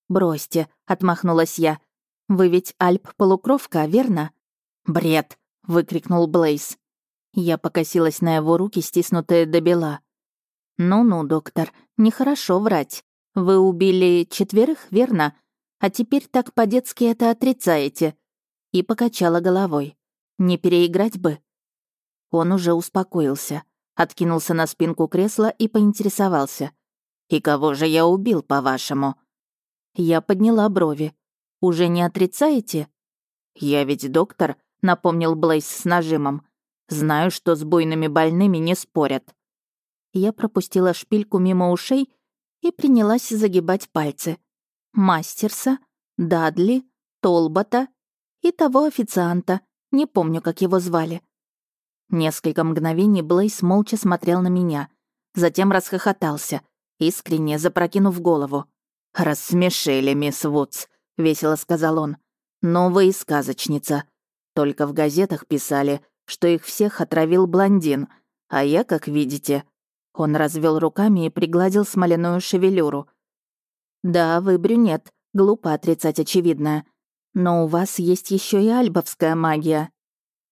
«Бросьте», — отмахнулась я. «Вы ведь Альп-полукровка, верно?» «Бред!» — выкрикнул Блейз. Я покосилась на его руки, стиснутые до бела. «Ну-ну, доктор, нехорошо врать. Вы убили четверых, верно? А теперь так по-детски это отрицаете». И покачала головой. «Не переиграть бы?» Он уже успокоился, откинулся на спинку кресла и поинтересовался. «И кого же я убил, по-вашему?» Я подняла брови. «Уже не отрицаете?» «Я ведь доктор», — напомнил Блейз с нажимом. «Знаю, что с буйными больными не спорят». Я пропустила шпильку мимо ушей и принялась загибать пальцы. Мастерса, Дадли, Толбота и того официанта, не помню, как его звали. Несколько мгновений Блейс молча смотрел на меня, затем расхохотался, искренне запрокинув голову. «Рассмешили, мисс Вудс», — весело сказал он. «Новая сказочница. Только в газетах писали, что их всех отравил блондин, а я, как видите...» Он развел руками и пригладил смоляную шевелюру. «Да, вы брюнет, глупо отрицать очевидное. Но у вас есть еще и альбовская магия».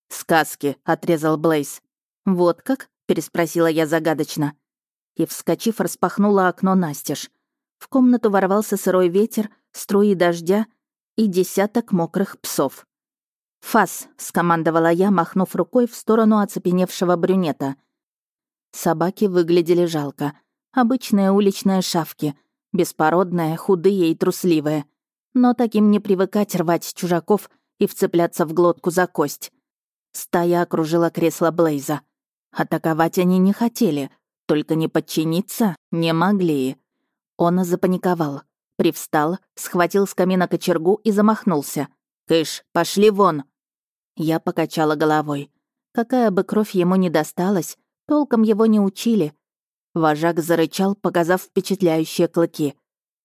«Сказки», — отрезал Блейз. «Вот как?» — переспросила я загадочно. И, вскочив, распахнула окно настежь. В комнату ворвался сырой ветер, струи дождя и десяток мокрых псов. «Фас!» — скомандовала я, махнув рукой в сторону оцепеневшего брюнета. Собаки выглядели жалко. Обычные уличные шавки, беспородные, худые и трусливые. Но таким не привыкать рвать чужаков и вцепляться в глотку за кость. Стая окружила кресло Блейза. Атаковать они не хотели, только не подчиниться не могли. Он запаниковал, привстал, схватил с камина кочергу и замахнулся. «Кыш, пошли вон!» Я покачала головой. Какая бы кровь ему ни досталась, толком его не учили. Вожак зарычал, показав впечатляющие клыки.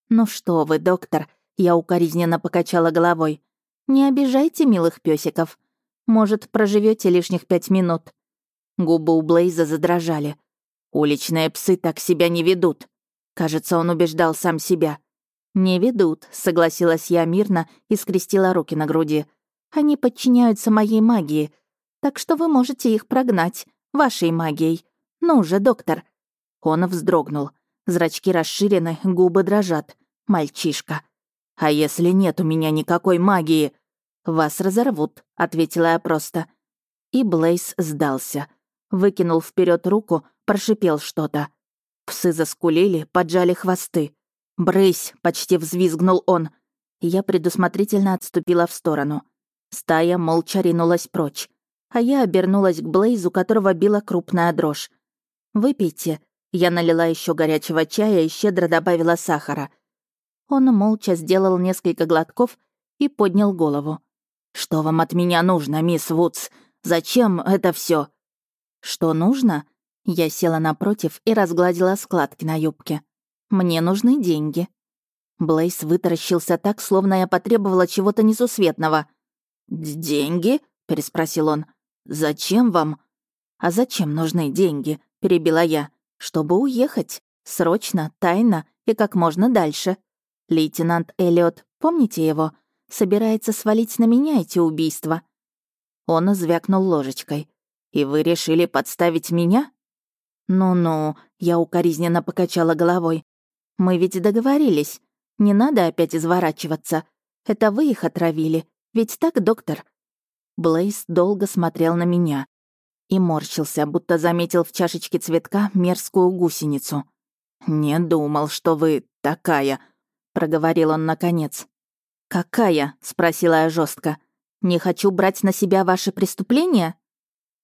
«Ну что вы, доктор?» Я укоризненно покачала головой. «Не обижайте милых песиков. Может, проживете лишних пять минут». Губы у Блейза задрожали. «Уличные псы так себя не ведут». Кажется, он убеждал сам себя. «Не ведут», — согласилась я мирно и скрестила руки на груди. «Они подчиняются моей магии, так что вы можете их прогнать, вашей магией. Ну же, доктор». Он вздрогнул. Зрачки расширены, губы дрожат. Мальчишка. «А если нет у меня никакой магии?» «Вас разорвут», — ответила я просто. И Блейз сдался. Выкинул вперед руку, прошипел что-то. Псы заскулили, поджали хвосты. «Брысь!» — почти взвизгнул он. Я предусмотрительно отступила в сторону. Стая молча ринулась прочь. А я обернулась к Блейзу, которого била крупная дрожь. «Выпейте». Я налила еще горячего чая и щедро добавила сахара. Он молча сделал несколько глотков и поднял голову. «Что вам от меня нужно, мисс Вудс?» Зачем это все? Что нужно? Я села напротив и разгладила складки на юбке. Мне нужны деньги. Блейс вытаращился так, словно я потребовала чего-то несусветного. «Деньги?» — переспросил он. «Зачем вам?» «А зачем нужны деньги?» — перебила я. «Чтобы уехать. Срочно, тайно и как можно дальше. Лейтенант Эллиот, помните его? Собирается свалить на меня эти убийства». Он звякнул ложечкой. «И вы решили подставить меня?» «Ну-ну», — я укоризненно покачала головой. «Мы ведь договорились. Не надо опять изворачиваться. Это вы их отравили. Ведь так, доктор?» Блейз долго смотрел на меня и морщился, будто заметил в чашечке цветка мерзкую гусеницу. «Не думал, что вы такая», — проговорил он наконец. «Какая?» — спросила я жестко. «Не хочу брать на себя ваши преступления?»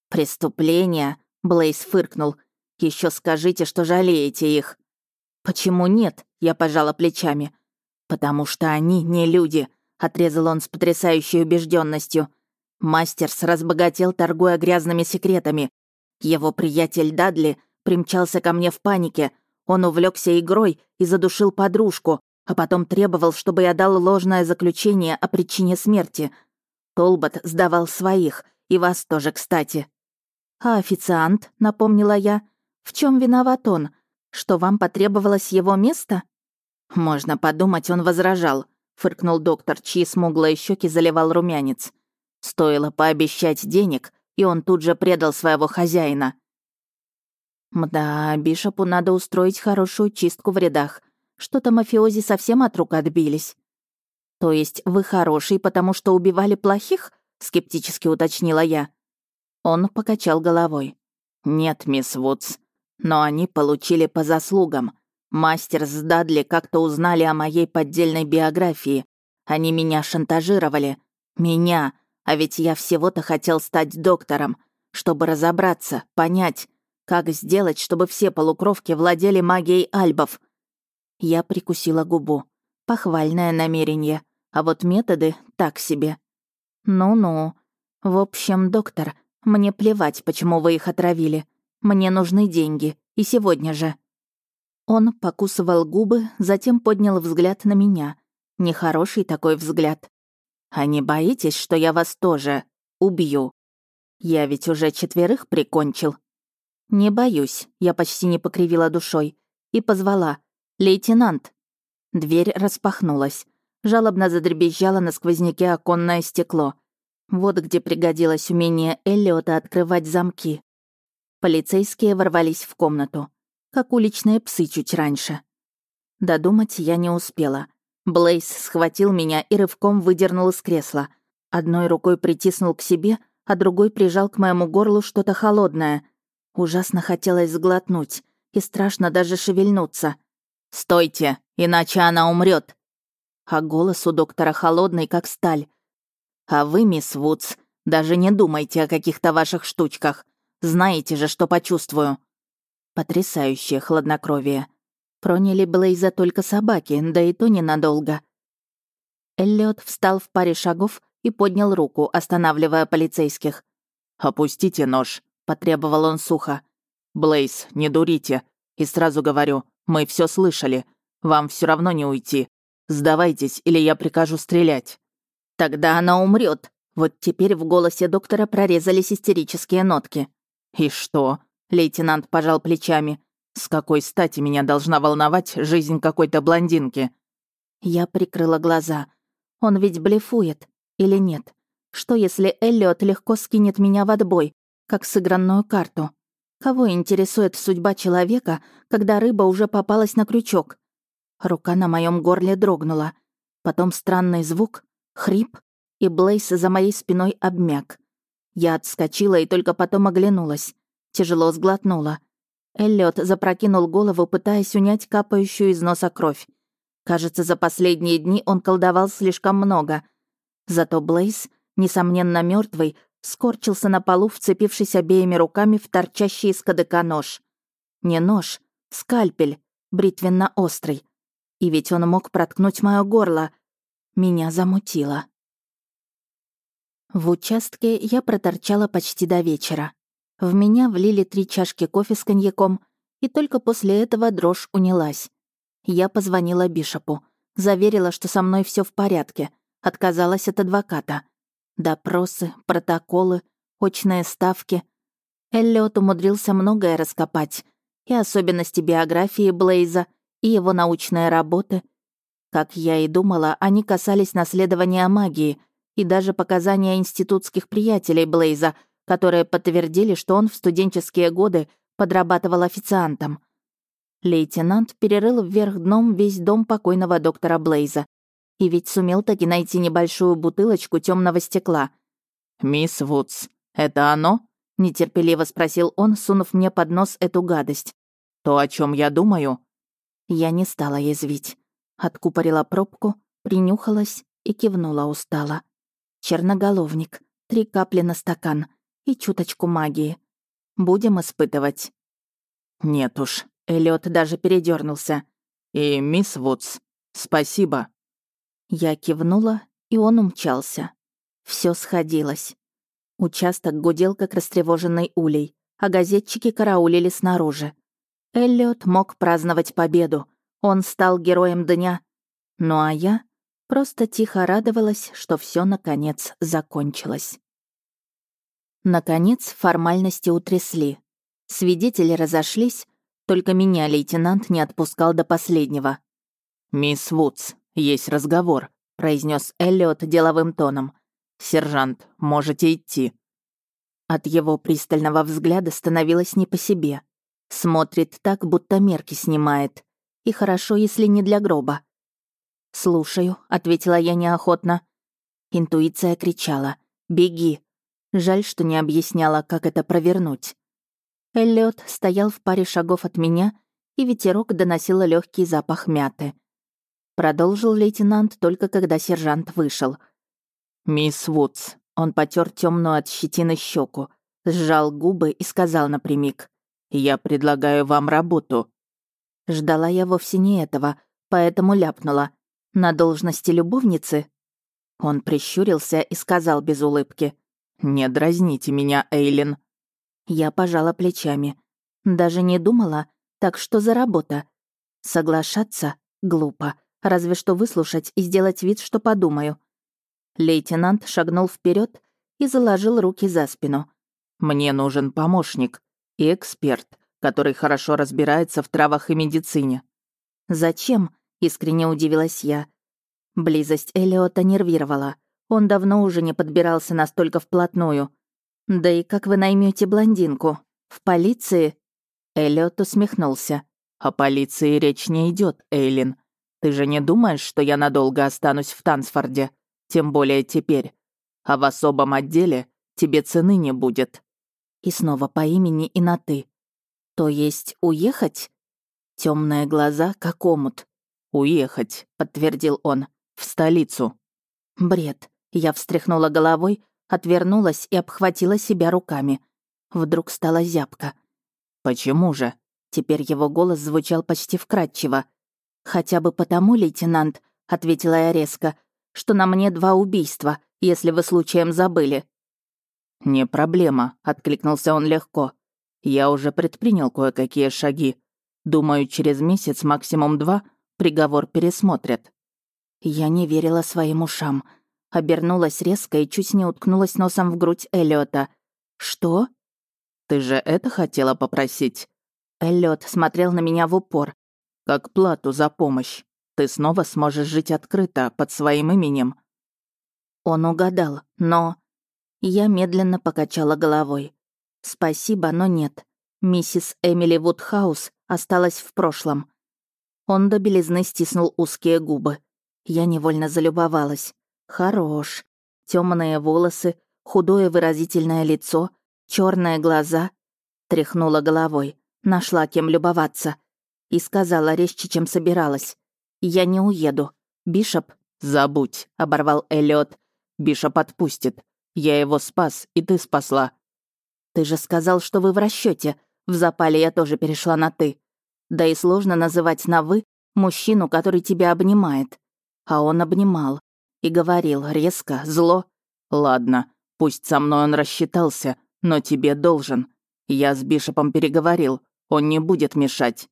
«Преступления?» — Блейз фыркнул. Еще скажите, что жалеете их». «Почему нет?» — я пожала плечами. «Потому что они не люди», — отрезал он с потрясающей убежденностью. Мастерс разбогател, торгуя грязными секретами. Его приятель Дадли примчался ко мне в панике. Он увлекся игрой и задушил подружку, а потом требовал, чтобы я дал ложное заключение о причине смерти. Толбот сдавал своих, и вас тоже, кстати. «А официант?» — напомнила я. «В чем виноват он? Что вам потребовалось его место?» «Можно подумать, он возражал», — фыркнул доктор, чьи смуглые щеки заливал румянец. Стоило пообещать денег, и он тут же предал своего хозяина. Мда, Бишопу надо устроить хорошую чистку в рядах. Что-то мафиози совсем от рук отбились. То есть вы хороший, потому что убивали плохих? Скептически уточнила я. Он покачал головой. Нет, мисс Вудс. Но они получили по заслугам. Мастер с Дадли как-то узнали о моей поддельной биографии. Они меня шантажировали. Меня, а ведь я всего-то хотел стать доктором, чтобы разобраться, понять, как сделать, чтобы все полукровки владели магией альбов. Я прикусила губу. Похвальное намерение, а вот методы так себе. Ну-ну. В общем, доктор, мне плевать, почему вы их отравили. Мне нужны деньги, и сегодня же. Он покусывал губы, затем поднял взгляд на меня. Нехороший такой взгляд. А не боитесь, что я вас тоже убью? Я ведь уже четверых прикончил. Не боюсь, я почти не покривила душой и позвала. «Лейтенант!» Дверь распахнулась. Жалобно задребезжало на сквозняке оконное стекло. Вот где пригодилось умение Эллиота открывать замки. Полицейские ворвались в комнату. Как уличные псы чуть раньше. Додумать я не успела. Блейз схватил меня и рывком выдернул из кресла. Одной рукой притиснул к себе, а другой прижал к моему горлу что-то холодное. Ужасно хотелось сглотнуть, и страшно даже шевельнуться. «Стойте, иначе она умрет. А голос у доктора холодный, как сталь. «А вы, мисс Вудс, даже не думайте о каких-то ваших штучках. Знаете же, что почувствую». Потрясающее хладнокровие. Проняли Блейза только собаки, да и то ненадолго. Эллиот встал в паре шагов и поднял руку, останавливая полицейских. «Опустите нож», — потребовал он сухо. «Блейз, не дурите. И сразу говорю, мы все слышали. Вам все равно не уйти. Сдавайтесь, или я прикажу стрелять». «Тогда она умрет. Вот теперь в голосе доктора прорезались истерические нотки. «И что?» — лейтенант пожал плечами. С какой стати меня должна волновать жизнь какой-то блондинки? Я прикрыла глаза. Он ведь блефует. Или нет? Что, если Эллиот легко скинет меня в отбой, как сыгранную карту? Кого интересует судьба человека, когда рыба уже попалась на крючок? Рука на моем горле дрогнула. Потом странный звук, хрип, и Блейс за моей спиной обмяк. Я отскочила и только потом оглянулась. Тяжело сглотнула. Эллиот запрокинул голову, пытаясь унять капающую из носа кровь. Кажется, за последние дни он колдовал слишком много. Зато Блейз, несомненно мертвый, скорчился на полу, вцепившись обеими руками в торчащий из кадыка нож. Не нож, скальпель, бритвенно-острый. И ведь он мог проткнуть мое горло. Меня замутило. В участке я проторчала почти до вечера. В меня влили три чашки кофе с коньяком, и только после этого дрожь унялась. Я позвонила Бишопу, заверила, что со мной все в порядке, отказалась от адвоката. Допросы, протоколы, очные ставки. Эллиот умудрился многое раскопать, и особенности биографии Блейза, и его научные работы. Как я и думала, они касались наследования магии и даже показания институтских приятелей Блейза, которые подтвердили, что он в студенческие годы подрабатывал официантом. Лейтенант перерыл вверх дном весь дом покойного доктора Блейза. И ведь сумел таки найти небольшую бутылочку темного стекла. «Мисс Вудс, это оно?» — нетерпеливо спросил он, сунув мне под нос эту гадость. «То, о чем я думаю?» Я не стала язвить. Откупорила пробку, принюхалась и кивнула устало. Черноголовник, три капли на стакан и чуточку магии. Будем испытывать. Нет уж, Эллиот даже передернулся. «И мисс Вудс, спасибо». Я кивнула, и он умчался. Все сходилось. Участок гудел, как растревоженный улей, а газетчики караулили снаружи. Эллиот мог праздновать победу. Он стал героем дня. Ну а я просто тихо радовалась, что все наконец закончилось. Наконец формальности утрясли. Свидетели разошлись, только меня лейтенант не отпускал до последнего. «Мисс Вудс, есть разговор», — произнес Эллиот деловым тоном. «Сержант, можете идти». От его пристального взгляда становилось не по себе. Смотрит так, будто мерки снимает. И хорошо, если не для гроба. «Слушаю», — ответила я неохотно. Интуиция кричала. «Беги!» Жаль, что не объясняла, как это провернуть. Эллиот стоял в паре шагов от меня, и ветерок доносил легкий запах мяты. Продолжил лейтенант только когда сержант вышел. «Мисс Вудс», он потер темную от щетины щеку, сжал губы и сказал напрямик. «Я предлагаю вам работу». Ждала я вовсе не этого, поэтому ляпнула. «На должности любовницы?» Он прищурился и сказал без улыбки. «Не дразните меня, Эйлин. Я пожала плечами. Даже не думала, так что за работа? Соглашаться? Глупо. Разве что выслушать и сделать вид, что подумаю. Лейтенант шагнул вперед и заложил руки за спину. «Мне нужен помощник и эксперт, который хорошо разбирается в травах и медицине». «Зачем?» — искренне удивилась я. Близость Элиота нервировала. Он давно уже не подбирался настолько вплотную. «Да и как вы наймете блондинку? В полиции?» Эллиот усмехнулся. «О полиции речь не идет, Эйлин. Ты же не думаешь, что я надолго останусь в Тансфорде? Тем более теперь. А в особом отделе тебе цены не будет». И снова по имени и на «ты». «То есть уехать?» Темные глаза, как омут. «Уехать», — подтвердил он, — «в столицу». Бред. Я встряхнула головой, отвернулась и обхватила себя руками. Вдруг стала зябко. «Почему же?» Теперь его голос звучал почти вкрадчиво. «Хотя бы потому, лейтенант», — ответила я резко, «что на мне два убийства, если вы случаем забыли». «Не проблема», — откликнулся он легко. «Я уже предпринял кое-какие шаги. Думаю, через месяц, максимум два, приговор пересмотрят». Я не верила своим ушам — Обернулась резко и чуть не уткнулась носом в грудь Эллиота. «Что?» «Ты же это хотела попросить?» Эллиот смотрел на меня в упор. «Как плату за помощь. Ты снова сможешь жить открыто, под своим именем». Он угадал, но... Я медленно покачала головой. «Спасибо, но нет. Миссис Эмили Вудхаус осталась в прошлом». Он до белизны стиснул узкие губы. Я невольно залюбовалась. Хорош. Темные волосы, худое выразительное лицо, черные глаза. Тряхнула головой, нашла кем любоваться. И сказала резче, чем собиралась. «Я не уеду. Бишоп...» «Забудь», — оборвал Эллиот. «Бишоп отпустит. Я его спас, и ты спасла». «Ты же сказал, что вы в расчете. В запале я тоже перешла на «ты». Да и сложно называть на «вы» мужчину, который тебя обнимает. А он обнимал и говорил резко, зло. «Ладно, Пусть со мной он рассчитался, но тебе должен. Я с Бишопом переговорил, он не будет мешать».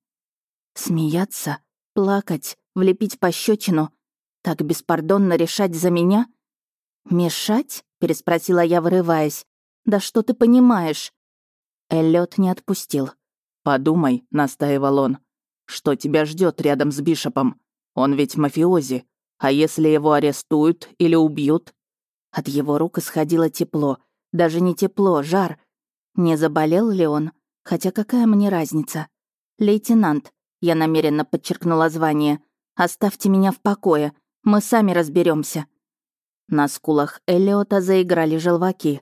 «Смеяться? Плакать? Влепить пощечину? Так беспардонно решать за меня?» «Мешать?» — переспросила я, вырываясь. «Да что ты понимаешь?» Эллиот не отпустил. «Подумай», — настаивал он, — «что тебя ждет рядом с Бишопом? Он ведь мафиози. А если его арестуют или убьют?» От его рук исходило тепло. Даже не тепло, жар. Не заболел ли он? Хотя какая мне разница? «Лейтенант», — я намеренно подчеркнула звание, — «оставьте меня в покое. Мы сами разберемся. На скулах Эллиота заиграли желваки.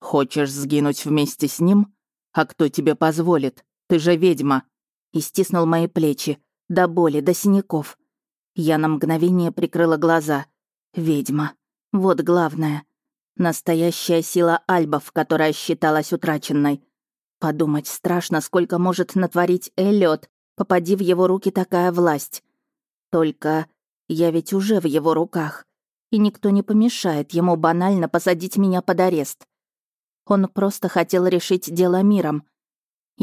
«Хочешь сгинуть вместе с ним? А кто тебе позволит? Ты же ведьма!» И стиснул мои плечи. До боли, до синяков. Я на мгновение прикрыла глаза. «Ведьма. Вот главное. Настоящая сила альбов, которая считалась утраченной. Подумать страшно, сколько может натворить Эллиот, попади в его руки такая власть. Только я ведь уже в его руках и никто не помешает ему банально посадить меня под арест. Он просто хотел решить дело миром.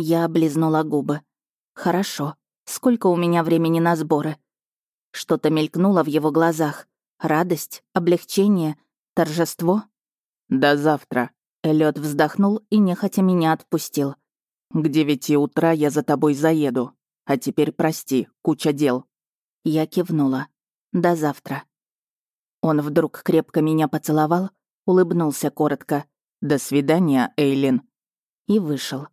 Я облизнула губы. «Хорошо. Сколько у меня времени на сборы?» Что-то мелькнуло в его глазах. Радость, облегчение, торжество. «До завтра», — Эллиот вздохнул и нехотя меня отпустил. «К девяти утра я за тобой заеду. А теперь прости, куча дел». Я кивнула. «До завтра». Он вдруг крепко меня поцеловал, улыбнулся коротко. «До свидания, Эйлин». И вышел.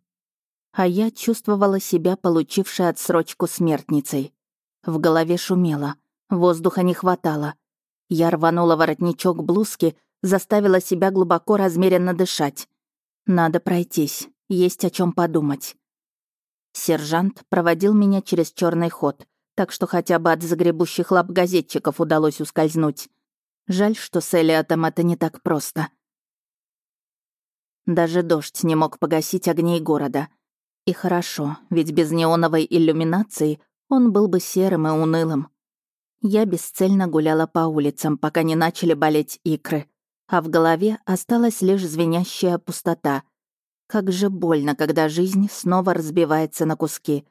А я чувствовала себя получившей отсрочку смертницей. В голове шумело, воздуха не хватало. Я рванула воротничок блузки, заставила себя глубоко размеренно дышать. Надо пройтись, есть о чем подумать. Сержант проводил меня через черный ход, так что хотя бы от загребущих лап газетчиков удалось ускользнуть. Жаль, что с Элиотом это не так просто. Даже дождь не мог погасить огней города. И хорошо, ведь без неоновой иллюминации он был бы серым и унылым. Я бесцельно гуляла по улицам, пока не начали болеть икры, а в голове осталась лишь звенящая пустота. Как же больно, когда жизнь снова разбивается на куски.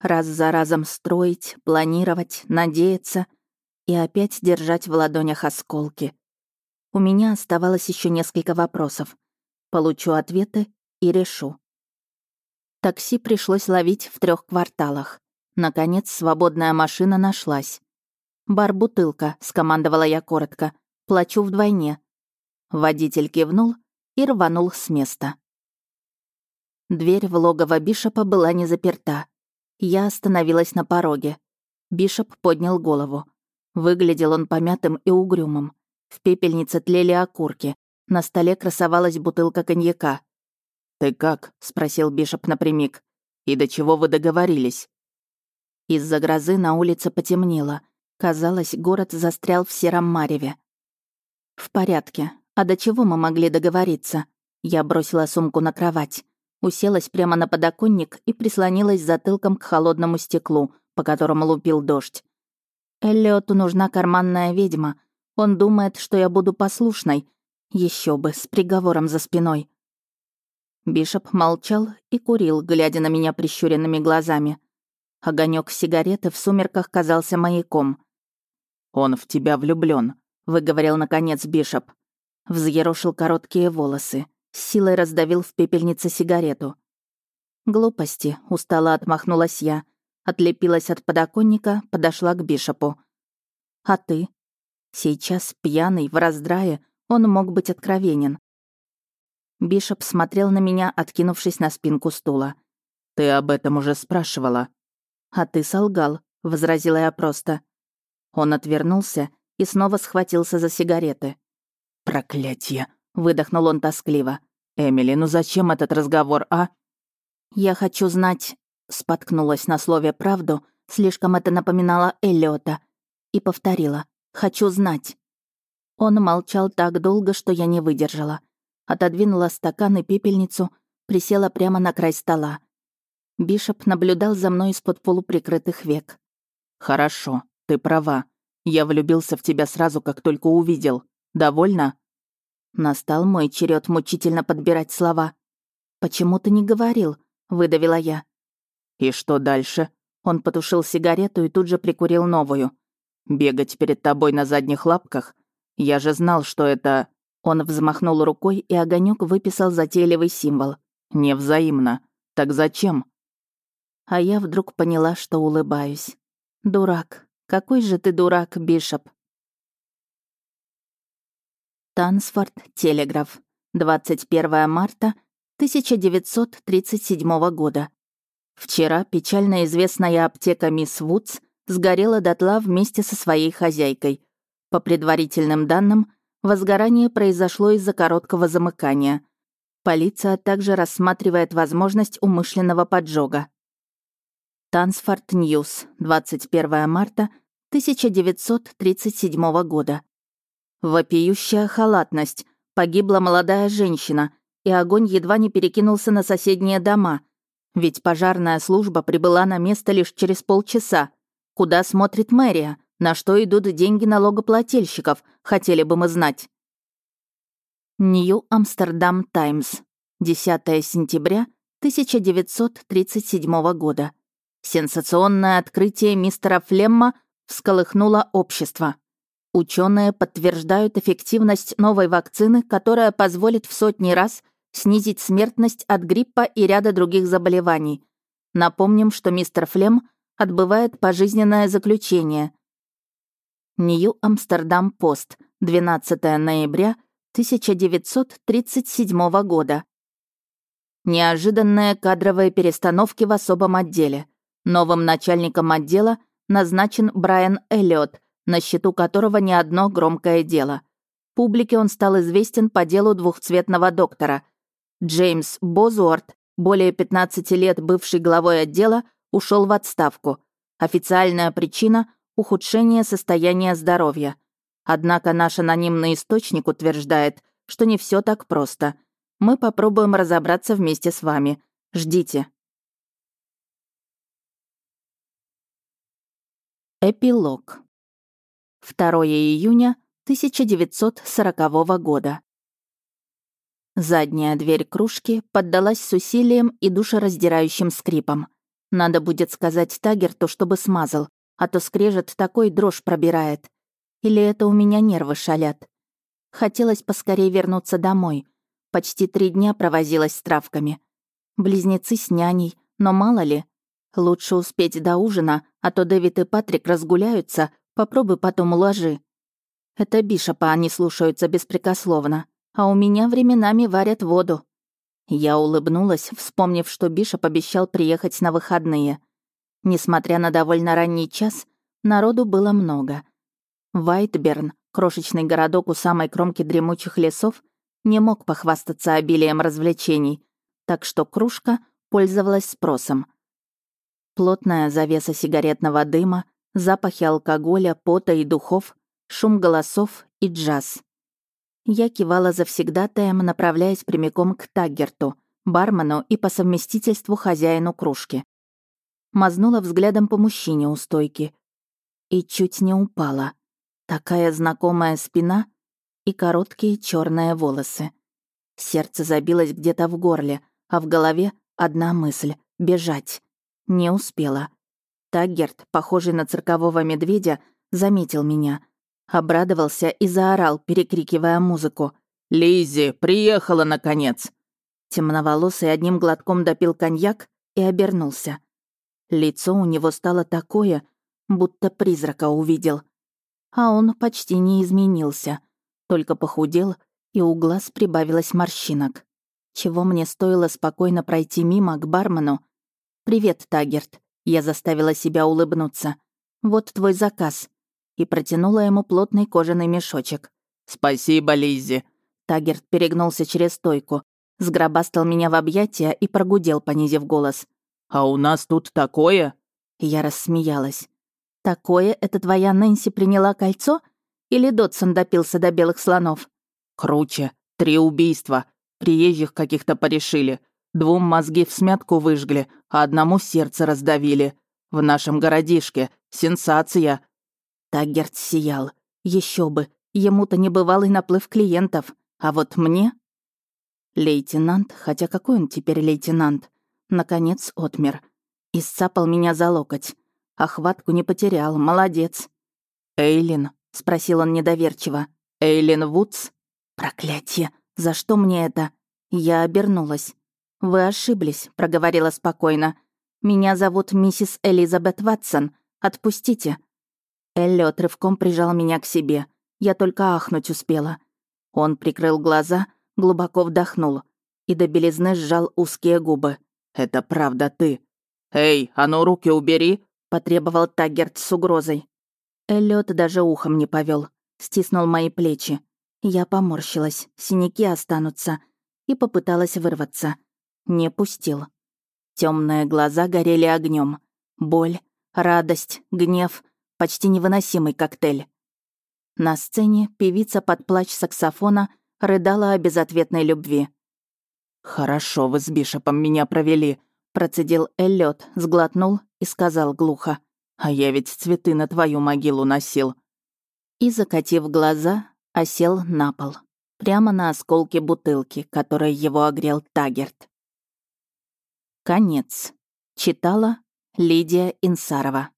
Раз за разом строить, планировать, надеяться, и опять держать в ладонях осколки. У меня оставалось еще несколько вопросов. Получу ответы и решу. Такси пришлось ловить в трех кварталах. Наконец, свободная машина нашлась. «Бар-бутылка», — скомандовала я коротко. «Плачу вдвойне». Водитель кивнул и рванул с места. Дверь в логово Бишопа была не заперта. Я остановилась на пороге. Бишоп поднял голову. Выглядел он помятым и угрюмым. В пепельнице тлели окурки. На столе красовалась бутылка коньяка. «Ты как?» — спросил Бишоп напрямик. «И до чего вы договорились?» Из-за грозы на улице потемнело. Казалось, город застрял в сером мареве. «В порядке. А до чего мы могли договориться?» Я бросила сумку на кровать, уселась прямо на подоконник и прислонилась затылком к холодному стеклу, по которому лупил дождь. Эллиоту нужна карманная ведьма. Он думает, что я буду послушной. Еще бы, с приговором за спиной. Бишоп молчал и курил, глядя на меня прищуренными глазами. Огонек сигареты в сумерках казался маяком. «Он в тебя влюблён», — выговорил наконец Бишоп. Взъерошил короткие волосы, с силой раздавил в пепельнице сигарету. «Глупости», — устало отмахнулась я, Отлепилась от подоконника, подошла к Бишопу. «А ты?» Сейчас, пьяный, в раздрае, он мог быть откровенен. Бишоп смотрел на меня, откинувшись на спинку стула. «Ты об этом уже спрашивала». «А ты солгал», — возразила я просто. Он отвернулся и снова схватился за сигареты. «Проклятье!» — выдохнул он тоскливо. «Эмили, ну зачем этот разговор, а?» «Я хочу знать, Споткнулась на слове «правду», слишком это напоминало Эллиота, и повторила «хочу знать». Он молчал так долго, что я не выдержала. Отодвинула стакан и пепельницу, присела прямо на край стола. Бишоп наблюдал за мной из-под полуприкрытых век. «Хорошо, ты права. Я влюбился в тебя сразу, как только увидел. Довольно?» Настал мой черед мучительно подбирать слова. «Почему ты не говорил?» — выдавила я. «И что дальше?» Он потушил сигарету и тут же прикурил новую. «Бегать перед тобой на задних лапках? Я же знал, что это...» Он взмахнул рукой, и огонек выписал затейливый символ. «Невзаимно. Так зачем?» А я вдруг поняла, что улыбаюсь. «Дурак. Какой же ты дурак, Бишоп!» Тансфорд, Телеграф. 21 марта 1937 года. Вчера печально известная аптека мисс Вудс сгорела дотла вместе со своей хозяйкой. По предварительным данным, возгорание произошло из-за короткого замыкания. Полиция также рассматривает возможность умышленного поджога. Тансфорд Ньюс, 21 марта 1937 года. Вопиющая халатность. Погибла молодая женщина, и огонь едва не перекинулся на соседние дома — ведь пожарная служба прибыла на место лишь через полчаса. Куда смотрит мэрия? На что идут деньги налогоплательщиков? Хотели бы мы знать. Нью-Амстердам Таймс. 10 сентября 1937 года. Сенсационное открытие мистера Флемма всколыхнуло общество. Ученые подтверждают эффективность новой вакцины, которая позволит в сотни раз – снизить смертность от гриппа и ряда других заболеваний. Напомним, что мистер Флем отбывает пожизненное заключение. Нью-Амстердам Пост, 12 ноября 1937 года. Неожиданные кадровые перестановки в особом отделе. Новым начальником отдела назначен Брайан Эллиот, на счету которого не одно громкое дело. Публике он стал известен по делу двухцветного доктора — Джеймс Бозуорт, более 15 лет бывший главой отдела, ушел в отставку. Официальная причина — ухудшение состояния здоровья. Однако наш анонимный источник утверждает, что не все так просто. Мы попробуем разобраться вместе с вами. Ждите. Эпилог. 2 июня 1940 года. Задняя дверь кружки поддалась с усилием и душераздирающим скрипом. Надо будет сказать Тагерту, чтобы смазал, а то скрежет такой дрожь пробирает. Или это у меня нервы шалят. Хотелось поскорее вернуться домой. Почти три дня провозилась с травками. Близнецы с няней, но мало ли. Лучше успеть до ужина, а то Дэвид и Патрик разгуляются, попробуй потом уложи. Это Бишопа они слушаются беспрекословно а у меня временами варят воду». Я улыбнулась, вспомнив, что Бишоп обещал приехать на выходные. Несмотря на довольно ранний час, народу было много. Вайтберн, крошечный городок у самой кромки дремучих лесов, не мог похвастаться обилием развлечений, так что кружка пользовалась спросом. Плотная завеса сигаретного дыма, запахи алкоголя, пота и духов, шум голосов и джаз. Я кивала завсегдатаем, направляясь прямиком к Таггерту, бармену и по совместительству хозяину кружки. Мазнула взглядом по мужчине у стойки. И чуть не упала. Такая знакомая спина и короткие черные волосы. Сердце забилось где-то в горле, а в голове одна мысль — бежать. Не успела. Таггерт, похожий на циркового медведя, заметил меня — Обрадовался и заорал, перекрикивая музыку. «Лиззи, приехала, наконец!» Темноволосый одним глотком допил коньяк и обернулся. Лицо у него стало такое, будто призрака увидел. А он почти не изменился, только похудел, и у глаз прибавилось морщинок. Чего мне стоило спокойно пройти мимо к бармену. «Привет, Тагерт», — я заставила себя улыбнуться. «Вот твой заказ» и протянула ему плотный кожаный мешочек. «Спасибо, Лиззи». Тагерт перегнулся через стойку, сгробастал меня в объятия и прогудел, понизив голос. «А у нас тут такое?» Я рассмеялась. «Такое это твоя Нэнси приняла кольцо? Или Дотсон допился до белых слонов?» «Круче. Три убийства. Приезжих каких-то порешили. Двум мозги в смятку выжгли, а одному сердце раздавили. В нашем городишке. Сенсация. Таггерт сиял. Еще бы, ему-то небывалый наплыв клиентов. А вот мне... Лейтенант, хотя какой он теперь лейтенант, наконец отмер. И сцапал меня за локоть. Охватку не потерял, молодец. «Эйлин?» — спросил он недоверчиво. «Эйлин Вудс?» «Проклятье! За что мне это?» Я обернулась. «Вы ошиблись», — проговорила спокойно. «Меня зовут миссис Элизабет Ватсон. Отпустите». Эллиот рывком прижал меня к себе. Я только ахнуть успела. Он прикрыл глаза, глубоко вдохнул и до белизны сжал узкие губы. «Это правда ты. Эй, а ну руки убери!» — потребовал Таггерт с угрозой. Эллиот даже ухом не повел, стиснул мои плечи. Я поморщилась, синяки останутся, и попыталась вырваться. Не пустил. Темные глаза горели огнем. Боль, радость, гнев — почти невыносимый коктейль. На сцене певица под плач саксофона рыдала о безответной любви. «Хорошо вы с Бишопом меня провели», — процедил Эллиот, сглотнул и сказал глухо. «А я ведь цветы на твою могилу носил». И, закатив глаза, осел на пол, прямо на осколке бутылки, которой его огрел Тагерт. Конец. Читала Лидия Инсарова.